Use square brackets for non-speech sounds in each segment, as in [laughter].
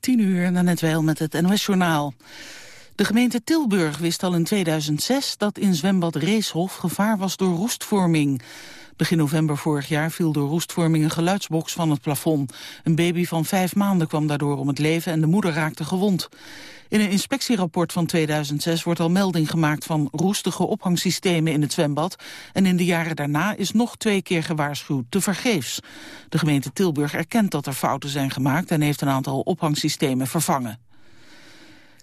10 uur, net wel met het NOS-journaal. De gemeente Tilburg wist al in 2006 dat in zwembad Reeshof gevaar was door roestvorming. Begin november vorig jaar viel door roestvorming een geluidsbox van het plafond. Een baby van vijf maanden kwam daardoor om het leven en de moeder raakte gewond. In een inspectierapport van 2006 wordt al melding gemaakt van roestige ophangsystemen in het zwembad. En in de jaren daarna is nog twee keer gewaarschuwd, te vergeefs. De gemeente Tilburg erkent dat er fouten zijn gemaakt en heeft een aantal ophangsystemen vervangen.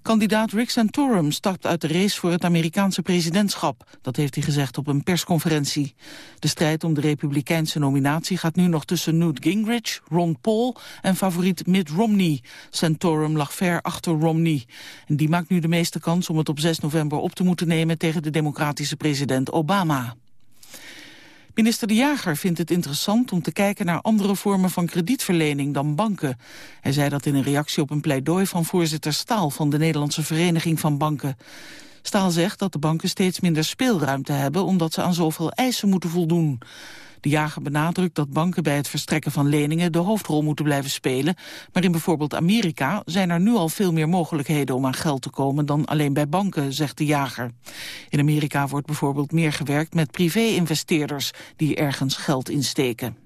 Kandidaat Rick Santorum stapt uit de race voor het Amerikaanse presidentschap. Dat heeft hij gezegd op een persconferentie. De strijd om de republikeinse nominatie gaat nu nog tussen Newt Gingrich, Ron Paul en favoriet Mitt Romney. Santorum lag ver achter Romney. En die maakt nu de meeste kans om het op 6 november op te moeten nemen tegen de democratische president Obama. Minister De Jager vindt het interessant om te kijken naar andere vormen van kredietverlening dan banken. Hij zei dat in een reactie op een pleidooi van voorzitter Staal van de Nederlandse Vereniging van Banken. Staal zegt dat de banken steeds minder speelruimte hebben omdat ze aan zoveel eisen moeten voldoen. De jager benadrukt dat banken bij het verstrekken van leningen de hoofdrol moeten blijven spelen. Maar in bijvoorbeeld Amerika zijn er nu al veel meer mogelijkheden om aan geld te komen dan alleen bij banken, zegt de jager. In Amerika wordt bijvoorbeeld meer gewerkt met privé-investeerders die ergens geld insteken.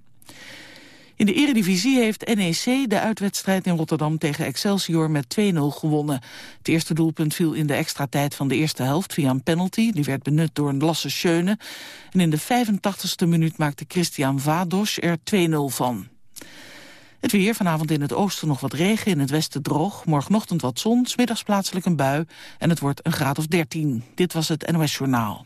In de eredivisie heeft NEC de uitwedstrijd in Rotterdam tegen Excelsior met 2-0 gewonnen. Het eerste doelpunt viel in de extra tijd van de eerste helft via een penalty. Die werd benut door een Lasse Schöne. En in de 85ste minuut maakte Christian Vados er 2-0 van. Het weer, vanavond in het oosten nog wat regen, in het westen droog. Morgenochtend wat zon, smiddags plaatselijk een bui. En het wordt een graad of 13. Dit was het NOS Journaal.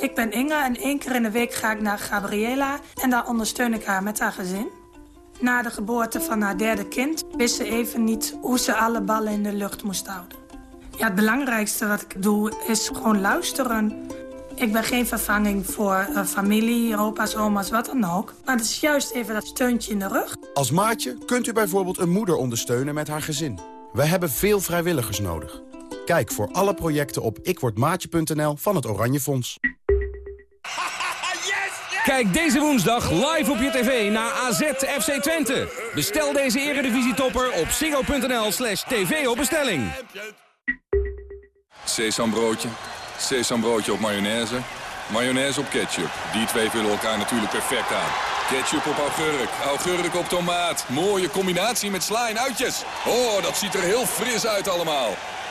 Ik ben Inge en één keer in de week ga ik naar Gabriela en daar ondersteun ik haar met haar gezin. Na de geboorte van haar derde kind wist ze even niet hoe ze alle ballen in de lucht moest houden. Ja, het belangrijkste wat ik doe is gewoon luisteren. Ik ben geen vervanging voor uh, familie, opa's, oma's, wat dan ook. Maar het is juist even dat steuntje in de rug. Als maatje kunt u bijvoorbeeld een moeder ondersteunen met haar gezin. We hebben veel vrijwilligers nodig. Kijk voor alle projecten op ikwordmaatje.nl van het Oranje Fonds. [laughs] Kijk deze woensdag live op je tv naar AZ FC Twente. Bestel deze eredivisietopper op singo.nl slash tv op bestelling. Sesambroodje, sesambroodje op mayonaise, mayonaise op ketchup. Die twee vullen elkaar natuurlijk perfect aan. Ketchup op augurk, augurk op tomaat. Mooie combinatie met sla en uitjes. Oh, dat ziet er heel fris uit allemaal.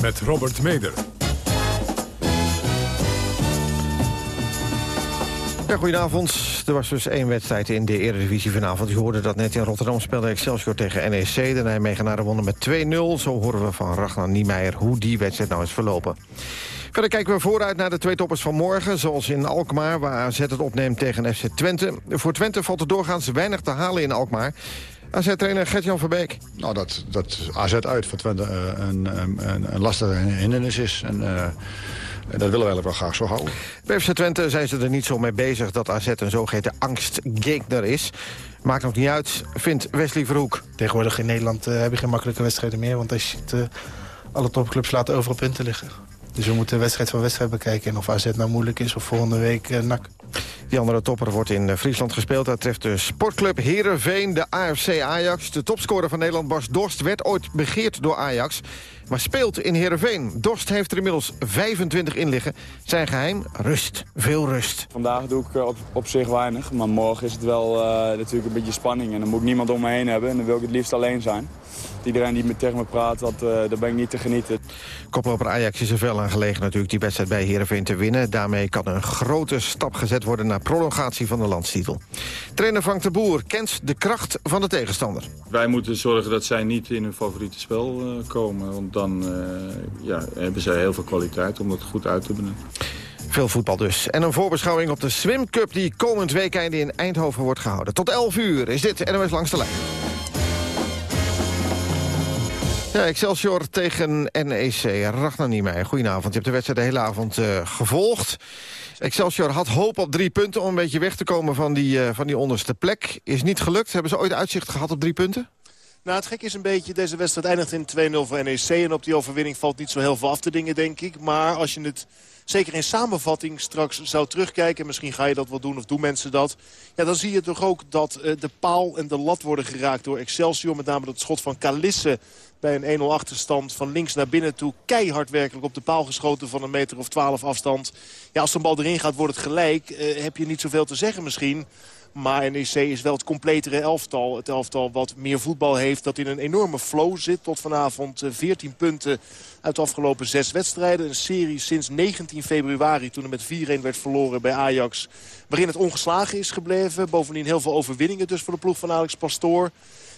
met Robert Meder. Goedenavond. Er was dus één wedstrijd in de Eredivisie vanavond. Je hoorde dat net in Rotterdam speelde Excelsior tegen NEC. De Nijmegenaren wonnen met 2-0. Zo horen we van Ragnar Niemeyer hoe die wedstrijd nou is verlopen. Verder kijken we vooruit naar de twee toppers van morgen. Zoals in Alkmaar, waar AZ het opneemt tegen FC Twente. Voor Twente valt er doorgaans weinig te halen in Alkmaar. AZ-trainer Gert-Jan Verbeek. Nou, dat, dat AZ uit voor Twente uh, een, een, een lastige hindernis is. En, uh, dat willen we eigenlijk wel graag zo houden. Bij FC Twente zijn ze er niet zo mee bezig dat AZ een zogeheten angstgegner is. Maakt nog niet uit, vindt Wesley Verhoek. Tegenwoordig in Nederland uh, heb je geen makkelijke wedstrijden meer. Want als je het, alle topclubs laten overal punten liggen. Dus we moeten wedstrijd voor wedstrijd bekijken. En of AZ nou moeilijk is of volgende week uh, NAC. Die andere topper wordt in Friesland gespeeld. Dat treft de sportclub Heerenveen, de AFC Ajax. De topscorer van Nederland, Bas Dorst, werd ooit begeerd door Ajax. Maar speelt in Heerenveen. Dorst heeft er inmiddels 25 in liggen. Zijn geheim? Rust. Veel rust. Vandaag doe ik op, op zich weinig. Maar morgen is het wel uh, natuurlijk een beetje spanning. En dan moet ik niemand om me heen hebben. En dan wil ik het liefst alleen zijn. iedereen die met tegen me praat, dat, uh, daar ben ik niet te genieten. Koploper Ajax is er veel aan gelegen natuurlijk die wedstrijd bij Heerenveen te winnen. Daarmee kan een grote stap gezet worden naar prolongatie van de landstitel. Trainer Frank de Boer kent de kracht van de tegenstander. Wij moeten zorgen dat zij niet in hun favoriete spel uh, komen. Want dan uh, ja, hebben zij heel veel kwaliteit om dat goed uit te benutten. Veel voetbal dus. En een voorbeschouwing op de Swim Cup die komend weekend in Eindhoven wordt gehouden. Tot 11 uur is dit NOS Langs de Lijn. Ja, Excelsior tegen NEC. Ragnar Niemeyer, goedenavond. Je hebt de wedstrijd de hele avond uh, gevolgd. Excelsior had hoop op drie punten om een beetje weg te komen van die, uh, van die onderste plek. Is niet gelukt. Hebben ze ooit uitzicht gehad op drie punten? Nou, het gek is een beetje, deze wedstrijd eindigt in 2-0 voor NEC. En op die overwinning valt niet zo heel veel af te dingen, denk ik. Maar als je het zeker in samenvatting straks zou terugkijken... misschien ga je dat wel doen of doen mensen dat... Ja, dan zie je toch ook dat uh, de paal en de lat worden geraakt door Excelsior. Met name dat schot van Kalisse bij een 1-0 achterstand van links naar binnen toe. Keihard werkelijk op de paal geschoten van een meter of 12 afstand. Ja, als de bal erin gaat wordt het gelijk. Uh, heb je niet zoveel te zeggen misschien... Maar NEC is wel het completere elftal. Het elftal wat meer voetbal heeft. Dat in een enorme flow zit. Tot vanavond 14 punten uit de afgelopen zes wedstrijden. Een serie sinds 19 februari toen er met 4-1 werd verloren bij Ajax. Waarin het ongeslagen is gebleven. Bovendien heel veel overwinningen dus voor de ploeg van Alex Pastoor.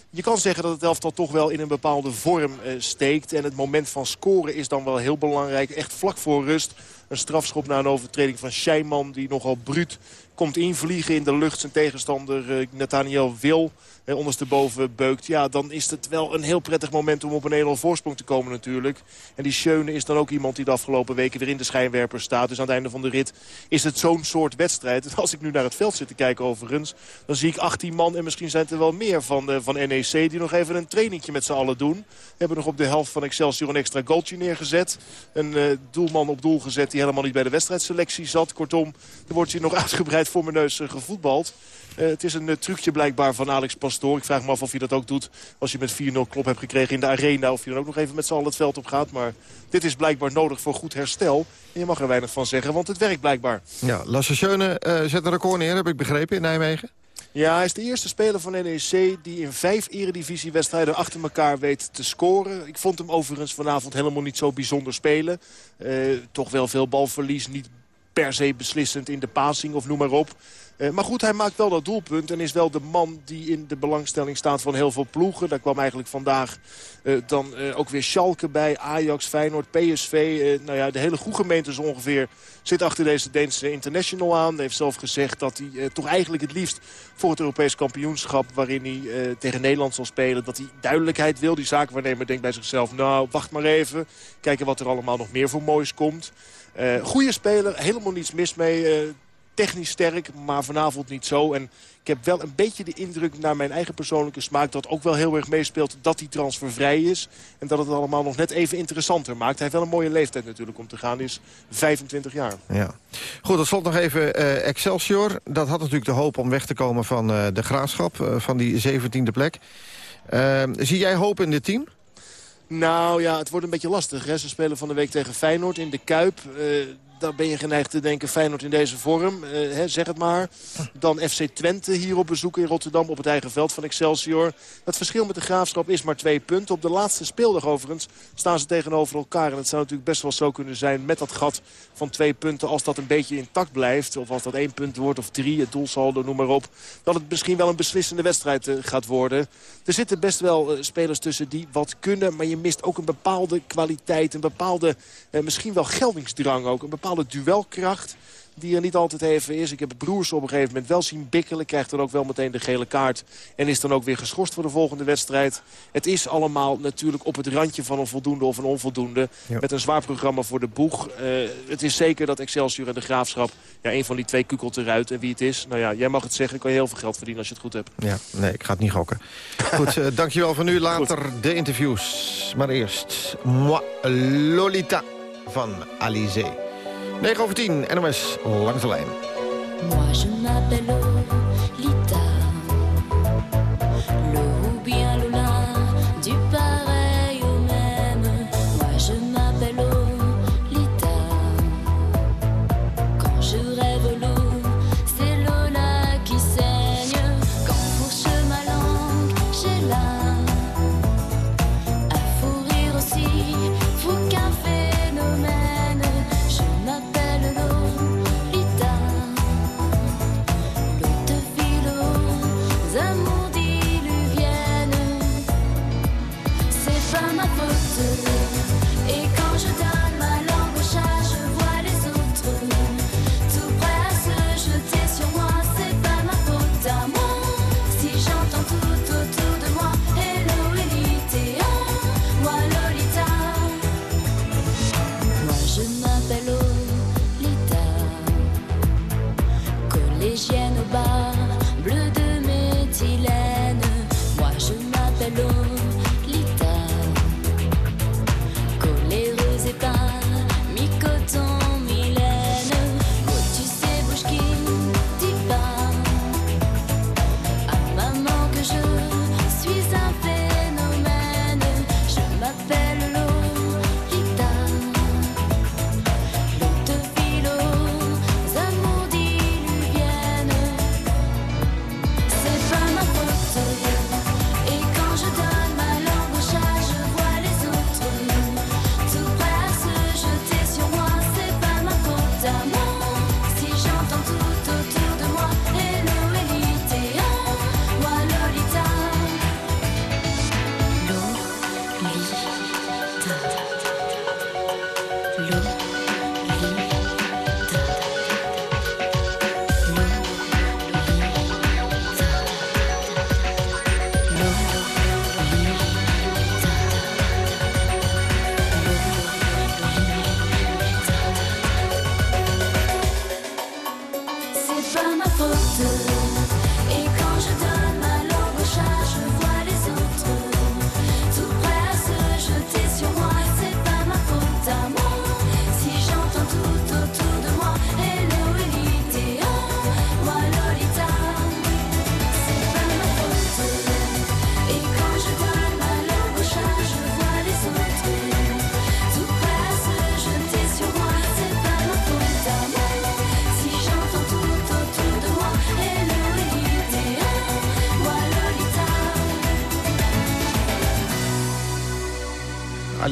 Je kan zeggen dat het elftal toch wel in een bepaalde vorm uh, steekt. En het moment van scoren is dan wel heel belangrijk. Echt vlak voor rust. Een strafschop na een overtreding van Scheiman die nogal bruut komt invliegen in de lucht. Zijn tegenstander uh, Nathaniel Wil eh, ondersteboven beukt. Ja, dan is het wel een heel prettig moment om op een 1-0 voorsprong te komen natuurlijk. En die Schöne is dan ook iemand die de afgelopen weken weer in de schijnwerper staat. Dus aan het einde van de rit is het zo'n soort wedstrijd. [laughs] Als ik nu naar het veld zit te kijken overigens... dan zie ik 18 man en misschien zijn het er wel meer van, uh, van NEC... die nog even een trainingje met z'n allen doen. We hebben nog op de helft van Excelsior een extra goaltje neergezet. Een uh, doelman op doel gezet die helemaal niet bij de wedstrijdselectie zat. Kortom, er wordt hier nog [laughs] uitgebreid voor mijn neus uh, gevoetbald. Uh, het is een uh, trucje blijkbaar van Alex Pastoor. Ik vraag me af of je dat ook doet als je met 4-0 klop hebt gekregen in de arena. Of je dan ook nog even met z'n allen het veld op gaat. Maar dit is blijkbaar nodig voor goed herstel. En je mag er weinig van zeggen, want het werkt blijkbaar. Ja, Lasse Schöne uh, zet een record neer, heb ik begrepen, in Nijmegen. Ja, hij is de eerste speler van NEC die in vijf eredivisiewedstrijden achter elkaar weet te scoren. Ik vond hem overigens vanavond helemaal niet zo bijzonder spelen. Uh, toch wel veel balverlies, niet per se beslissend in de passing of noem maar op. Uh, maar goed, hij maakt wel dat doelpunt en is wel de man die in de belangstelling staat van heel veel ploegen. Daar kwam eigenlijk vandaag uh, dan uh, ook weer Schalke bij, Ajax, Feyenoord, PSV. nou ja, de hele goede gemeente ongeveer zit achter deze Deense international aan. Hij heeft zelf gezegd dat hij toch eigenlijk het liefst voor het Europees kampioenschap... waarin hij tegen Nederland zal spelen, dat hij duidelijkheid wil. Die zaakwaarnemer denkt bij zichzelf, nou, wacht maar even. Kijken wat er allemaal nog meer voor moois komt. goede speler, helemaal niets mis mee technisch sterk, maar vanavond niet zo. En ik heb wel een beetje de indruk naar mijn eigen persoonlijke smaak... dat ook wel heel erg meespeelt dat hij transfervrij is. En dat het allemaal nog net even interessanter maakt. Hij heeft wel een mooie leeftijd natuurlijk om te gaan. Hij is 25 jaar. Ja. Goed, tot slot nog even uh, Excelsior. Dat had natuurlijk de hoop om weg te komen van uh, de graafschap. Uh, van die 17e plek. zie jij hoop in dit team? Nou ja, het wordt een beetje lastig. Hè? Ze spelen van de week tegen Feyenoord in de Kuip dan ben je geneigd te denken Feyenoord in deze vorm. Uh, hè, zeg het maar. Dan FC Twente hier op bezoek in Rotterdam op het eigen veld van Excelsior. Het verschil met de Graafschap is maar twee punten. Op de laatste speeldag overigens staan ze tegenover elkaar. En het zou natuurlijk best wel zo kunnen zijn met dat gat van twee punten. Als dat een beetje intact blijft. Of als dat één punt wordt of drie. Het doelsaldo, noem maar op. Dat het misschien wel een beslissende wedstrijd uh, gaat worden. Er zitten best wel uh, spelers tussen die wat kunnen. Maar je mist ook een bepaalde kwaliteit. Een bepaalde misschien wel geldingsdrang ook. Een bepaalde bepaalde duelkracht die er niet altijd even is. Ik heb Broers op een gegeven moment wel zien bikkelen. Krijgt dan ook wel meteen de gele kaart. En is dan ook weer geschorst voor de volgende wedstrijd. Het is allemaal natuurlijk op het randje van een voldoende of een onvoldoende. Ja. Met een zwaar programma voor de boeg. Uh, het is zeker dat Excelsior en de Graafschap... Ja, een van die twee kukelt eruit. En wie het is, nou ja, jij mag het zeggen. kan je heel veel geld verdienen als je het goed hebt. Ja, nee, ik ga het niet gokken. goed, uh, dankjewel voor nu. Later goed. de interviews. Maar eerst, Moi Lolita van Alizé. 9 over 10, NOS langs de lijn.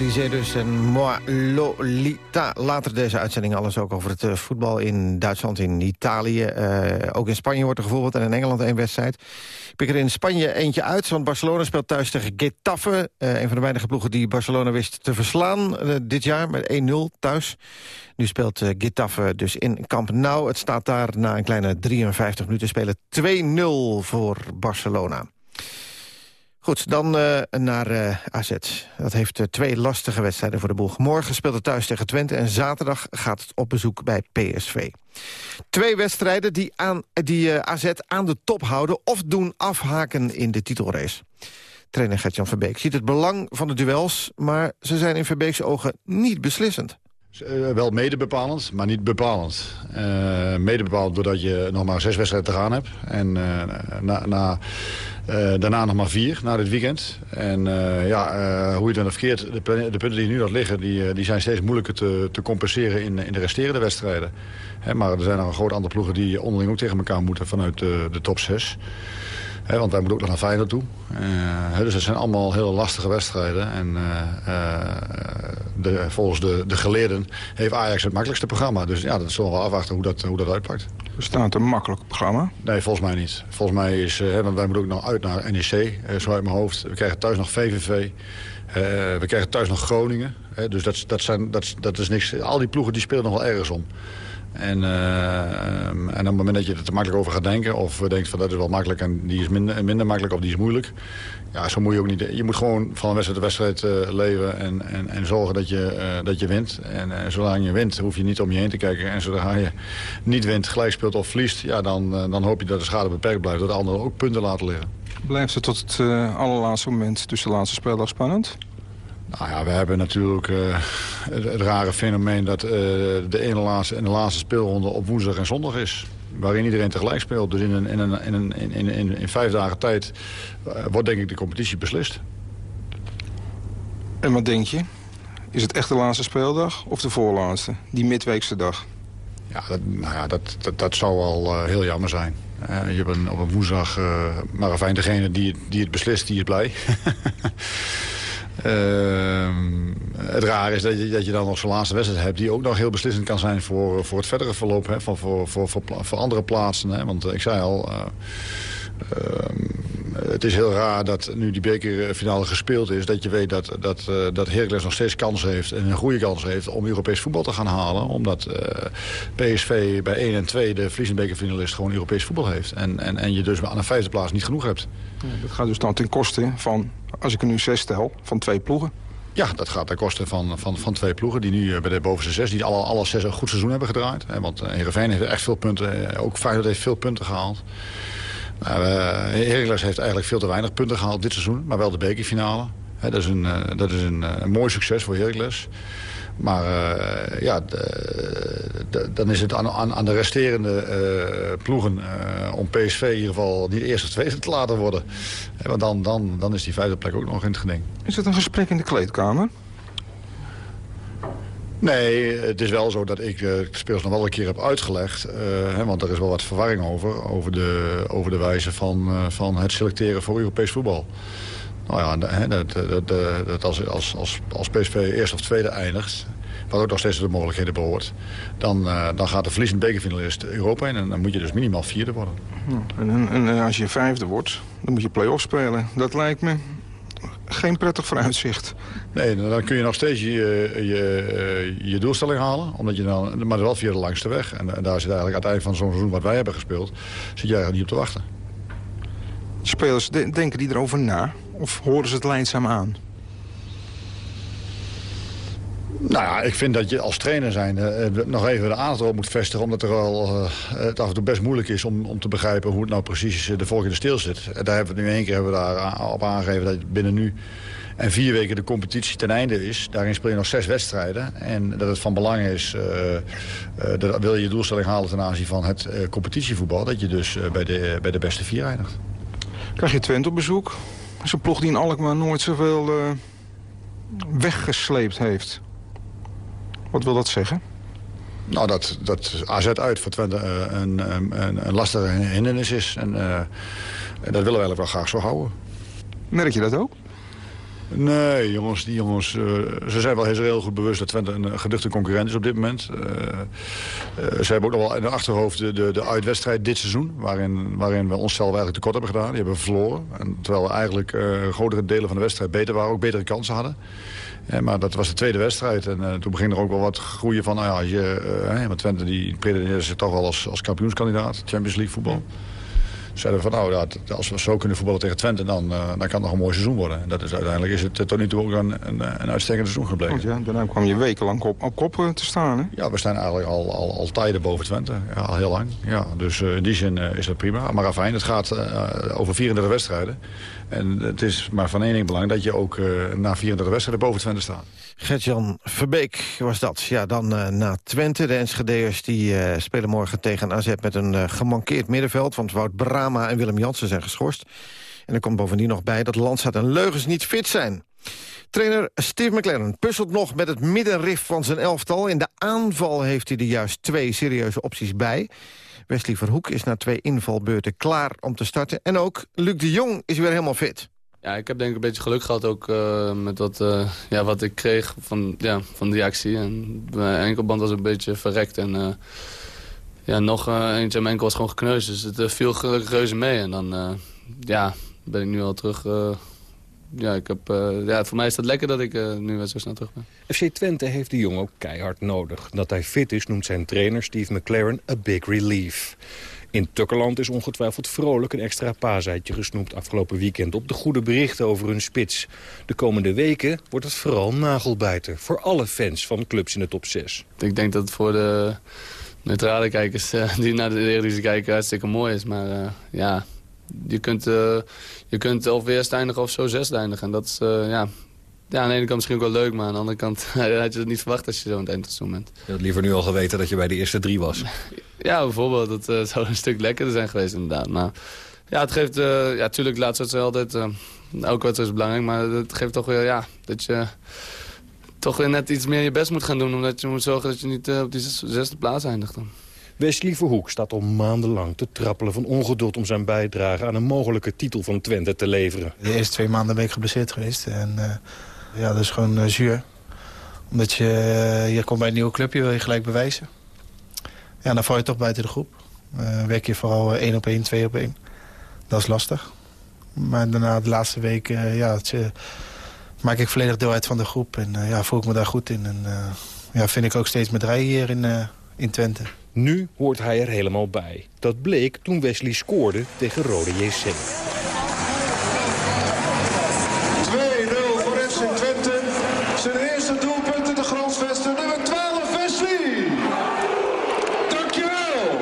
Alizé dus en Moi Lolita. Later deze uitzending alles ook over het eh, voetbal in Duitsland, in Italië. Eh, ook in Spanje wordt er gevoetbald en in Engeland één wedstrijd. Ik pik er in Spanje eentje uit, want Barcelona speelt thuis tegen Getafe. Eh, een van de weinige ploegen die Barcelona wist te verslaan dit jaar met 1-0 thuis. Nu speelt Getafe dus in Camp Nou. Het staat daar na een kleine 53 minuten spelen 2-0 voor Barcelona. Goed, dan eh, naar eh, AZ. Dat heeft eh, twee lastige wedstrijden voor de boeg. Morgen speelt het thuis tegen Twente en zaterdag gaat het op bezoek bij PSV. Twee wedstrijden die, aan, die AZ aan de top houden of doen afhaken in de titelrace. Trainer Gertjan Verbeek ziet het belang van de duels... maar ze zijn in Verbeeks ogen niet beslissend. Wel mede bepalend, maar niet bepalend. Eh, mede doordat je nog maar zes wedstrijden te gaan hebt. En na, na, daarna nog maar vier, na dit weekend. En eh, ja, eh, hoe je dan verkeerd, de, de punten die nu nog liggen... die, eh, die zijn steeds moeilijker te, te compenseren in, in de resterende wedstrijden. Hè, maar er zijn nog een groot aantal ploegen die onderling ook tegen elkaar moeten... vanuit de, top zes. Hè, want wij moeten ook nog naar Feyenoord toe. Eh, dus dat zijn allemaal heel lastige wedstrijden. En eh, eh, de, volgens de, de geleerden heeft Ajax het makkelijkste programma. Dus ja, dat zullen we wel afwachten hoe dat, hoe dat uitpakt. Staat een makkelijk programma? Nee, volgens mij niet. Volgens mij is, eh, hè, want wij moeten ook nog uit naar NEC, eh, zo uit mijn hoofd. We krijgen thuis nog VVV. Eh, we krijgen thuis nog Groningen. Dus dat, dat, zijn, dat, dat is niks. Al die ploegen die spelen nog wel ergens om. En, ehm, en op het moment dat je er te makkelijk over gaat denken... of denkt van dat is wel makkelijk en die is minder, minder makkelijk of die is moeilijk... ja, zo moet je ook niet... Je moet gewoon van wedstrijd tot wedstrijd eh, leven en, en, en zorgen dat je, eh, dat je wint. En eh, zolang je wint, hoef je niet om je heen te kijken. En zodra je niet wint, gelijk speelt of verliest... Ja, dan, dan hoop je dat de schade beperkt blijft. Dat de anderen ook punten laten liggen. Blijft het tot het allerlaatste moment tussen de laatste speeldag spannend? Nou ja, we hebben natuurlijk het, het rare fenomeen dat de ene laatste en de laatste speelronde op woensdag en zondag is. Waarin iedereen tegelijk speelt. Dus in, een, in, een, in, een, in, in, vijf dagen tijd eh, wordt denk ik de competitie beslist. En wat denk je? Is het echt de laatste speeldag of de voorlaatste? Die midweekse dag? Ja, dat, nou ja, dat, dat, dat zou wel eh, heel jammer zijn. Eh, je hebt een, op een woensdag, maar fijn, degene die, die het beslist, die is blij. [laughs] Het raar is dat je, dat je dan nog zo'n laatste wedstrijd hebt... die ook nog heel beslissend kan zijn voor, voor het verdere verloop... Hè, van, voor, voor, voor, voor andere plaatsen. Hè. Want eh, ik zei al, eh, ehm, het is heel raar dat nu die bekerfinale gespeeld is... dat je weet dat, dat, eh, dat Heracles nog steeds kans heeft... en een goede kans heeft om Europees voetbal te gaan halen. Omdat PSV bij 1 en 2 de verliezende bekerfinalist gewoon Europees voetbal heeft. En, en, en je dus aan de vijfde plaats niet genoeg hebt. Dat gaat dus dan ten koste van, als ik er nu zes stel, van twee ploegen. Ja, dat gaat ten koste van, van, van twee ploegen die nu eh, bij de bovenste zes... die alle, alle zes een goed seizoen hebben gedraaid. Want eh, Heerenveen heeft echt veel punten, eh, ook Feyenoord heeft veel punten gehaald. Uh, Heracles heeft eigenlijk veel te weinig punten gehaald dit seizoen. Maar wel de bekerfinale. Dat is, een, dat is een, een mooi succes voor Heracles. Maar uh, ja, dan is het aan, aan, aan de resterende uh, ploegen uh, om PSV in ieder geval niet eerst of tweede te laten worden. Want dan, dan, dan is die vijfde plek ook nog in het geding. Is het een gesprek in de kleedkamer? Nee, het is wel zo dat ik de speels nog wel een keer heb uitgelegd. Hè, want er is wel wat verwarring over. Over de, over de wijze van, van het selecteren voor Europees voetbal. Nou ja, dat, dat, dat, dat als, als, als, als PSV eerst of tweede eindigt... wat ook nog steeds de mogelijkheden behoort... dan, uh, dan gaat de verliezende bekerfinalist Europa in... en dan moet je dus minimaal vierde worden. En, en, en als je vijfde wordt, dan moet je play-off spelen. Dat lijkt me geen prettig vooruitzicht. Nee, dan kun je nog steeds je, je, je doelstelling halen. Omdat je dan, maar wel via de langste weg. En, en daar zit eigenlijk aan het eind van zo'n seizoen wat wij hebben gespeeld... zit je eigenlijk niet op te wachten. Spelers, de, denken die erover na? Of horen ze het lijnzaam aan? Nou ja, ik vind dat je als trainer zijn uh, nog even de aandacht erop moet vestigen... omdat er al, uh, het af en toe best moeilijk is om, om te begrijpen hoe het nou precies de volgende stil zit. En daar hebben we nu één keer hebben we daar op aangegeven dat binnen nu en vier weken de competitie ten einde is. Daarin speel je nog zes wedstrijden. En dat het van belang is, dat wil je je doelstelling halen ten aanzien van het competitievoetbal... dat je dus bij, de, bij de beste vier eindigt. Krijg je Twente op bezoek? Is een ploeg die in Alkmaar nooit zoveel uh, weggesleept heeft. Wat wil dat zeggen? Nou, dat, dat AZ uit voor Twente uh, een, een, een lastige hindernis is. En uh, dat willen we eigenlijk wel graag zo houden. Merk je dat ook? Nee, jongens, die jongens, uh, ze zijn wel heel goed bewust dat Twente een geduchte concurrent is op dit moment. Uh, ze hebben ook nog wel in de achterhoofd de, de, uitwedstrijd dit seizoen, waarin, waarin we onszelf eigenlijk tekort hebben gedaan. Die hebben verloren. En terwijl we eigenlijk grotere delen van de wedstrijd beter waren, ook betere kansen hadden. maar dat was de tweede wedstrijd en toen begint er ook wel wat groeien van, nou ja, je, Twente die zich toch wel als, als kampioenskandidaat, Champions League voetbal zeiden van nou, ja, als we zo kunnen voetballen tegen Twente, dan, uh, dan kan het nog een mooi seizoen worden. En dat is, uiteindelijk is het tot nu toe ook een, een, een uitstekend seizoen gebleken. Want ja, daarna kwam je wekenlang op, op kop te staan, hè? Ja, we staan eigenlijk al, al, al tijden boven Twente. Ja, al heel lang. Ja, dus in die zin is dat prima. Maar afijn, het gaat over 34 wedstrijden. En het is maar van één ding belang dat je ook na 34 wedstrijden boven Twente staat. Gertjan Verbeek was dat. Ja, dan uh, na Twente. De Enschede'ers die uh, spelen morgen tegen AZ met een uh, gemankeerd middenveld. Want Wout Brama en Willem Jansen zijn geschorst. En er komt bovendien nog bij dat Landsaat en Leugens niet fit zijn. Trainer Steve McLaren puzzelt nog met het middenrif van zijn elftal. In de aanval heeft hij er juist twee serieuze opties bij. Wesley Verhoek is na twee invalbeurten klaar om te starten. En ook Luc de Jong is weer helemaal fit. Ja, ik heb denk ik een beetje geluk gehad ook uh, met wat, uh, ja, wat ik kreeg van, ja, van die actie. En mijn enkelband was een beetje verrekt. En ja, nog eentje, mijn enkel was gewoon gekneusd. Dus het viel gelukkig reuze mee. En dan ja, ben ik nu al terug. ja, ik heb, ja, voor mij is het lekker dat ik nu weer zo snel terug ben. FC Twente heeft de jongen ook keihard nodig. Dat hij fit is noemt zijn trainer Steve McLaren a big relief. In Tukkerland is ongetwijfeld vrolijk een extra paaseitje gesnoept afgelopen weekend op de goede berichten over hun spits. De komende weken wordt het vooral nagelbijten voor alle fans van clubs in de top 6. Ik denk dat het voor de neutrale kijkers uh, die naar de Eredivisie kijken hartstikke mooi is. Maar uh, ja, je kunt, uh, je kunt of eerst eindigen of zo zes eindigen. En dat is, ja, ja, aan de ene kant misschien ook wel leuk, maar aan de andere kant [laughs] had je het niet verwacht als je zo aan het eind van bent. Je had liever nu al geweten dat je bij de eerste drie was. [laughs] ja, bijvoorbeeld. Dat uh, zou een stuk lekkerder zijn geweest inderdaad. Maar ja, het geeft... Uh, ja, natuurlijk, laatst wedstrijd altijd... Uh, elke wedstrijd is belangrijk, maar het geeft toch weer... Ja, dat je toch weer net iets meer je best moet gaan doen. Omdat je moet zorgen dat je niet op die zesde plaats eindigt dan. Wesley Verhoek staat al maandenlang te trappelen van ongeduld om zijn bijdrage aan een mogelijke titel van Twente te leveren. De eerste twee maanden ben ik geblesseerd geweest en ja, dat is gewoon uh, zuur. Omdat je, uh, je komt bij een nieuwe club, je wil je gelijk bewijzen. Ja, dan val je toch buiten de groep. Uh, werk je vooral één op één, twee op één. Dat is lastig. Maar daarna de laatste week eh, ja, het, eh, maak ik volledig deel uit van de groep. En eh, ja, voel ik me daar goed in. En eh, ja, vind ik ook steeds met rijden hier in, eh, in Twente. Nu hoort hij er helemaal bij. Dat bleek toen Wesley scoorde tegen Rode JC. 2-0 voor FC Twente. Zijn eerste doelpunt in de Gransvesten. Nummer 12, Wesley. Dankjewel.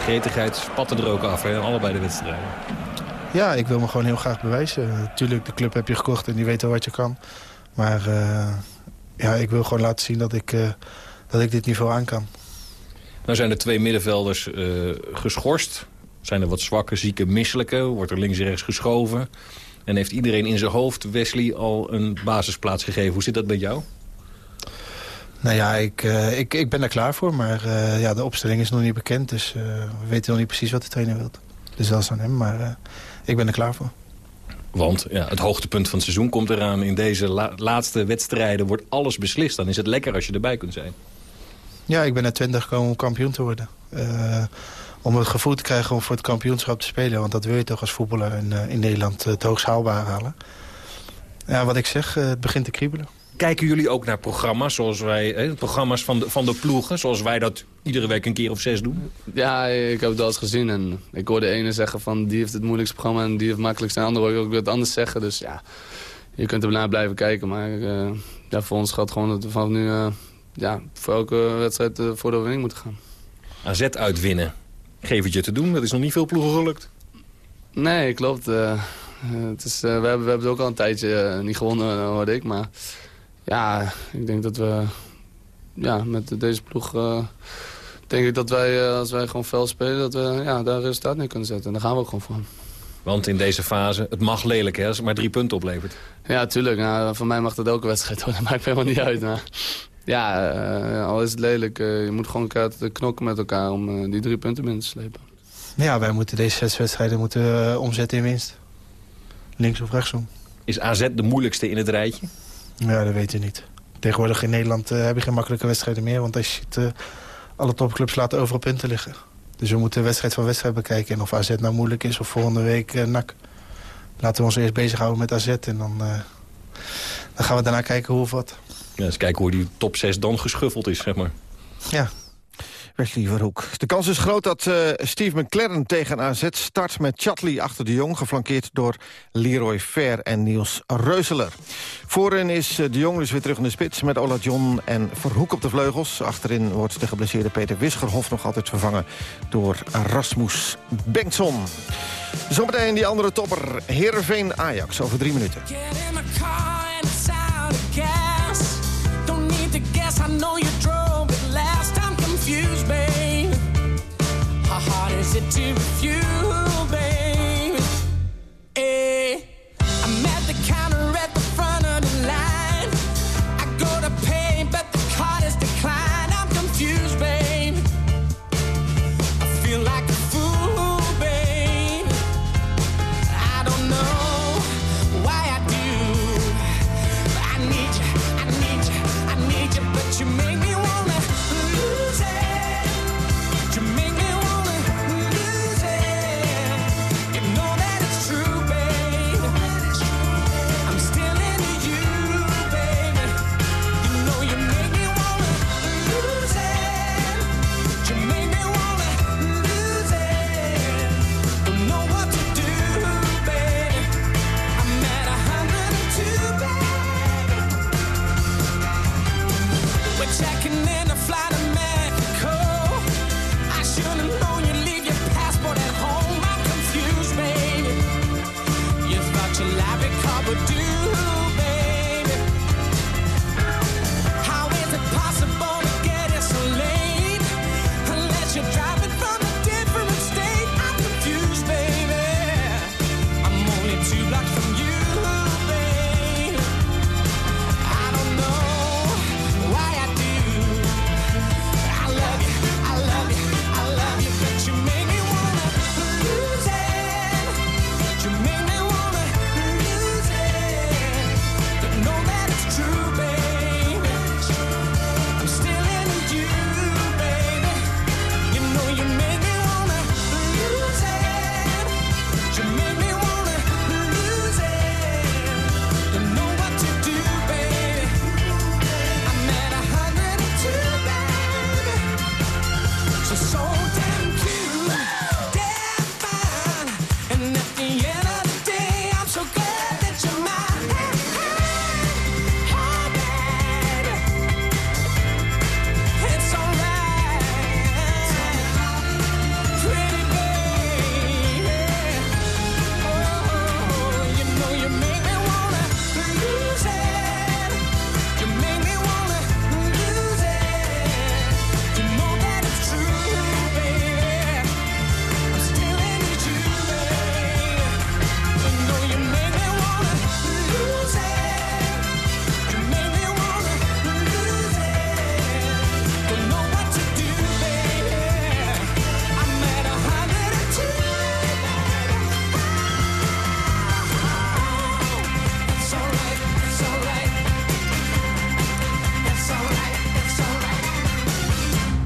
Gretigheid spatte er ook af, hè? allebei de wedstrijden. Ja, ik wil me gewoon heel graag bewijzen. Tuurlijk, de club heb je gekocht en die weet wel wat je kan. Maar eh, ja, ik wil gewoon laten zien dat ik, eh, dat ik dit niveau aan kan. Nou zijn er twee middenvelders eh, geschorst. Zijn er wat zwakke, zieke, misselijke. Wordt er links en rechts geschoven. En heeft iedereen in zijn hoofd Wesley al een basisplaats gegeven. Hoe zit dat met jou? Nou ja, ik, eh, ik, ik ben daar klaar voor. Maar eh, ja, de opstelling is nog niet bekend. Dus eh, we weten nog niet precies wat de trainer wil. Dus dat is aan hem. Maar ik ben er klaar voor. Want ja, het hoogtepunt van het seizoen komt eraan. In deze la- laatste wedstrijden wordt alles beslist. Dan is het lekker als je erbij kunt zijn. Ja, ik ben naar Twente gekomen om kampioen te worden. Om het gevoel te krijgen om voor het kampioenschap te spelen. Want dat wil je toch als voetballer in, in Nederland het hoogst haalbaar halen. Ja, wat ik zeg, het begint te kriebelen. Kijken jullie ook naar programma's, zoals wij, programma's van de, van de ploegen... zoals wij dat iedere week een keer of zes doen? Ja, ik heb het wel eens gezien. En ik hoorde de ene zeggen van die heeft het moeilijkste programma en die heeft het makkelijkste. En de andere hoor ik ook wat anders zeggen. Dus ja, je kunt er naar blijven kijken. Maar eh, ja, voor ons gaat gewoon dat we vanaf nu eh, ja, voor elke wedstrijd eh, voor de overwinning moeten gaan. AZ uitwinnen. Geef het je te doen, dat is nog niet veel ploegen gelukt. Nee, klopt. het is, we, hebben, we hebben het ook al een tijdje niet gewonnen, hoorde ik. Maar ja, ik denk dat we ja, met deze ploeg... eh, denk ik dat wij, eh, als wij gewoon fel spelen, dat we ja, daar resultaat neer kunnen zetten. En daar gaan we ook gewoon voor. Want in deze fase, het mag lelijk hè, als het maar drie punten oplevert. Ja, tuurlijk. Nou, voor mij mag dat elke wedstrijd worden. Dat [laughs] maakt helemaal niet uit. Maar ja, eh, al is het lelijk. je moet gewoon elkaar knokken met elkaar om die drie punten binnen te slepen. Ja, wij moeten deze zes wedstrijden moeten, omzetten in winst. Links of rechtsom. Is AZ de moeilijkste in het rijtje? Ja, dat weet je niet. Tegenwoordig in Nederland eh, heb je geen makkelijke wedstrijden meer. Want als je het, eh, alle topclubs laten overal punten liggen. Dus we moeten wedstrijd van wedstrijd bekijken. En of AZ nou moeilijk is of volgende week eh, NAC. Laten we ons eerst bezighouden met AZ. En dan, dan gaan we daarna kijken hoe of wat. Ja, eens kijken hoe die top 6 dan geschuffeld is, zeg maar. Ja. Wesley Verhoek. De kans is groot dat eh, Steve McLaren tegen AZ start met Chatley achter de Jong... geflankeerd door Leroy Fair en Niels Reuseler. Voorin is eh, de Jong dus weer terug in de spits... met Ola John en Verhoek op de vleugels. Achterin wordt de geblesseerde Peter Wisgerhof nog altijd vervangen... door Rasmus Bengtson. Zometeen die andere topper, Heerenveen Ajax, over drie minuten. I know you drove How hard is it to refuel, babe? Eh,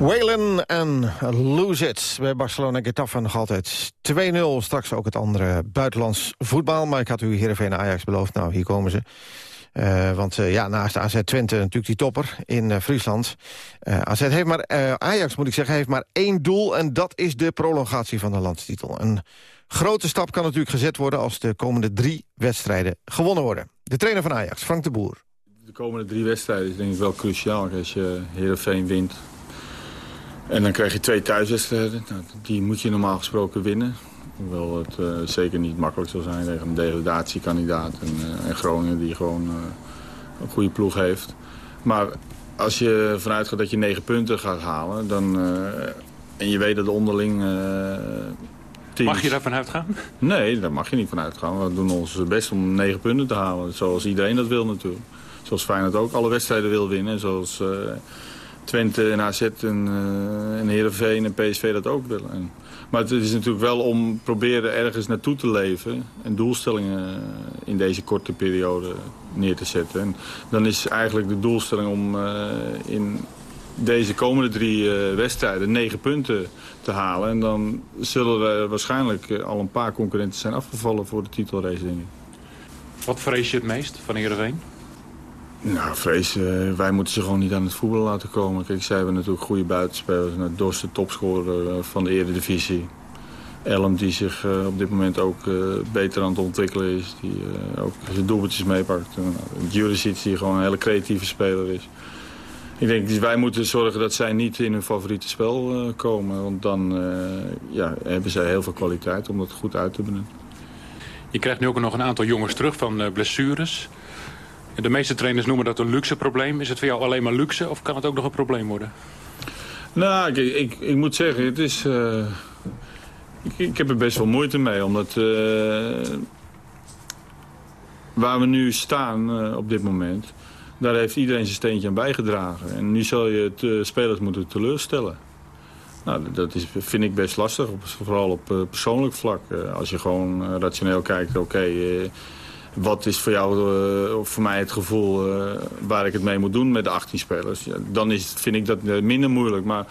Whalen en Lose It. Bij Barcelona Getafe nog altijd 2-0. Straks ook het andere buitenlands voetbal. Maar ik had u Heerenveen Ajax beloofd. Nou, hier komen ze. Uh, want uh, ja, naast AZ Twente natuurlijk die topper in uh, Friesland. AZ heeft maar, Ajax moet ik zeggen, heeft maar één doel... en dat is de prolongatie van de landstitel. Een grote stap kan natuurlijk gezet worden... als de komende drie wedstrijden gewonnen worden. De trainer van Ajax, Frank de Boer. De komende drie wedstrijden is denk ik wel cruciaal. Als je Heerenveen wint, en dan krijg je twee thuiswedstrijden. Nou, die moet je normaal gesproken winnen. Hoewel het uh, zeker niet makkelijk zal zijn tegen een degradatiekandidaat. En, uh, en Groningen die gewoon uh, een goede ploeg heeft. Maar als je vanuit gaat dat je negen punten gaat halen... Dan, en je weet dat onderling teams... Mag je daar vanuit gaan? Nee, daar mag je niet vanuit gaan. We doen ons best om negen punten te halen. Zoals iedereen dat wil natuurlijk. Zoals Feyenoord ook alle wedstrijden wil winnen. Zoals... Twente en AZ en, uh, en Heerenveen en PSV dat ook willen. En, maar het is natuurlijk wel om proberen ergens naartoe te leven... en doelstellingen in deze korte periode neer te zetten. En dan is eigenlijk de doelstelling om uh, in deze komende drie uh, wedstrijden negen punten te halen. En dan zullen er waarschijnlijk al een paar concurrenten zijn afgevallen voor de titelrace. Wat vrees je het meest van Heerenveen? Nou, vrees, uh, wij moeten ze gewoon niet aan het voetbal laten komen. Kijk, zij hebben natuurlijk goede buitenspelers. Dos de topscorer uh, van de Eredivisie. Elm die zich uh, op dit moment ook beter aan het ontwikkelen is. Die ook zijn doelpuntjes meepakt. Juricic die gewoon een hele creatieve speler is. Ik denk, dus wij moeten zorgen dat zij niet in hun favoriete spel komen. Want dan ja, hebben zij heel veel kwaliteit om dat goed uit te benutten. Je krijgt nu ook nog een aantal jongens terug van blessures. De meeste trainers noemen dat een luxe probleem. Is het voor jou alleen maar luxe of kan het ook nog een probleem worden? Nou, ik, ik, moet zeggen, het is... Uh, ik, ik, heb er best wel moeite mee, omdat... Uh, waar we nu staan uh, op dit moment... daar heeft iedereen zijn steentje aan bijgedragen. En nu zal je het spelers moeten teleurstellen. Nou, dat is, vind ik best lastig, vooral op persoonlijk vlak. als je gewoon rationeel kijkt, oké... wat is voor jou uh, of voor mij het gevoel uh, waar ik het mee moet doen met de 18 spelers? Ja, dan is, vind ik dat minder moeilijk. Maar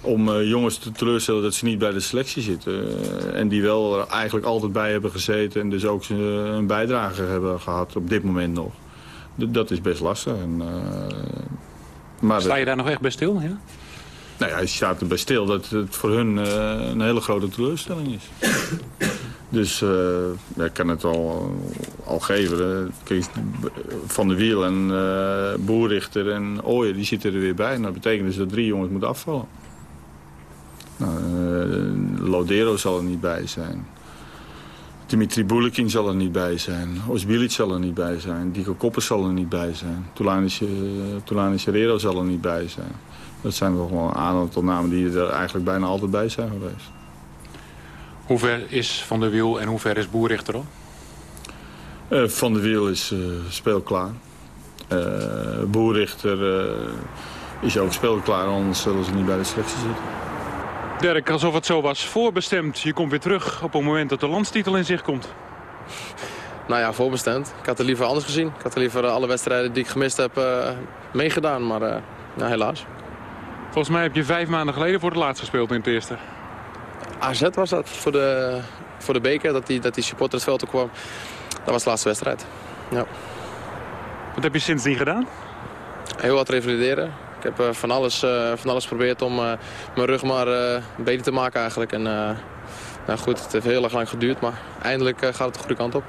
om uh, jongens te teleurstellen dat ze niet bij de selectie zitten. en die wel er eigenlijk altijd bij hebben gezeten. En dus ook een bijdrage hebben gehad op dit moment nog. D dat is best lastig. En, maar Sta je daar nog echt bij stil? Ja? Nou ja, je staat erbij stil dat het voor hun een hele grote teleurstelling is. Dus uh, ik kan het al, al geven. Van de Wiel en uh, Boerrichter en Ooyen, die zitten er weer bij. En dat betekent dus dat drie jongens moeten afvallen. Nou, uh, Lodero zal er niet bij zijn. Dimitri Boulekin zal er niet bij zijn. Osbilic zal er niet bij zijn. Dico Koppers zal er niet bij zijn. Toulani Herrero zal er niet bij zijn. Dat zijn wel gewoon een aantal namen die er eigenlijk bijna altijd bij zijn geweest. Hoe ver is Van der Wiel en hoe ver is Boerrichter al? Uh, van der Wiel is uh, speelklaar. Uh, Boerrichter is ook speelklaar, anders zullen ze niet bij de selectie zitten. Dirk, alsof het zo was voorbestemd. Je komt weer terug op het moment dat de landstitel in zicht komt. Nou ja, voorbestemd. Ik had het liever anders gezien. Ik had er liever alle wedstrijden die ik gemist heb meegedaan, maar nou, helaas. Volgens mij heb je vijf maanden geleden voor het laatst gespeeld in het eerste. AZ was dat, voor de, voor de beker, dat die, dat die supporter het veld op kwam. Dat was de laatste wedstrijd. Ja. Wat heb je sindsdien gedaan? Heel wat revalideren. Ik heb uh, van, alles, uh, van alles geprobeerd om uh, mijn rug maar beter te maken eigenlijk. En nou goed, het heeft heel erg lang geduurd, maar eindelijk gaat het de goede kant op.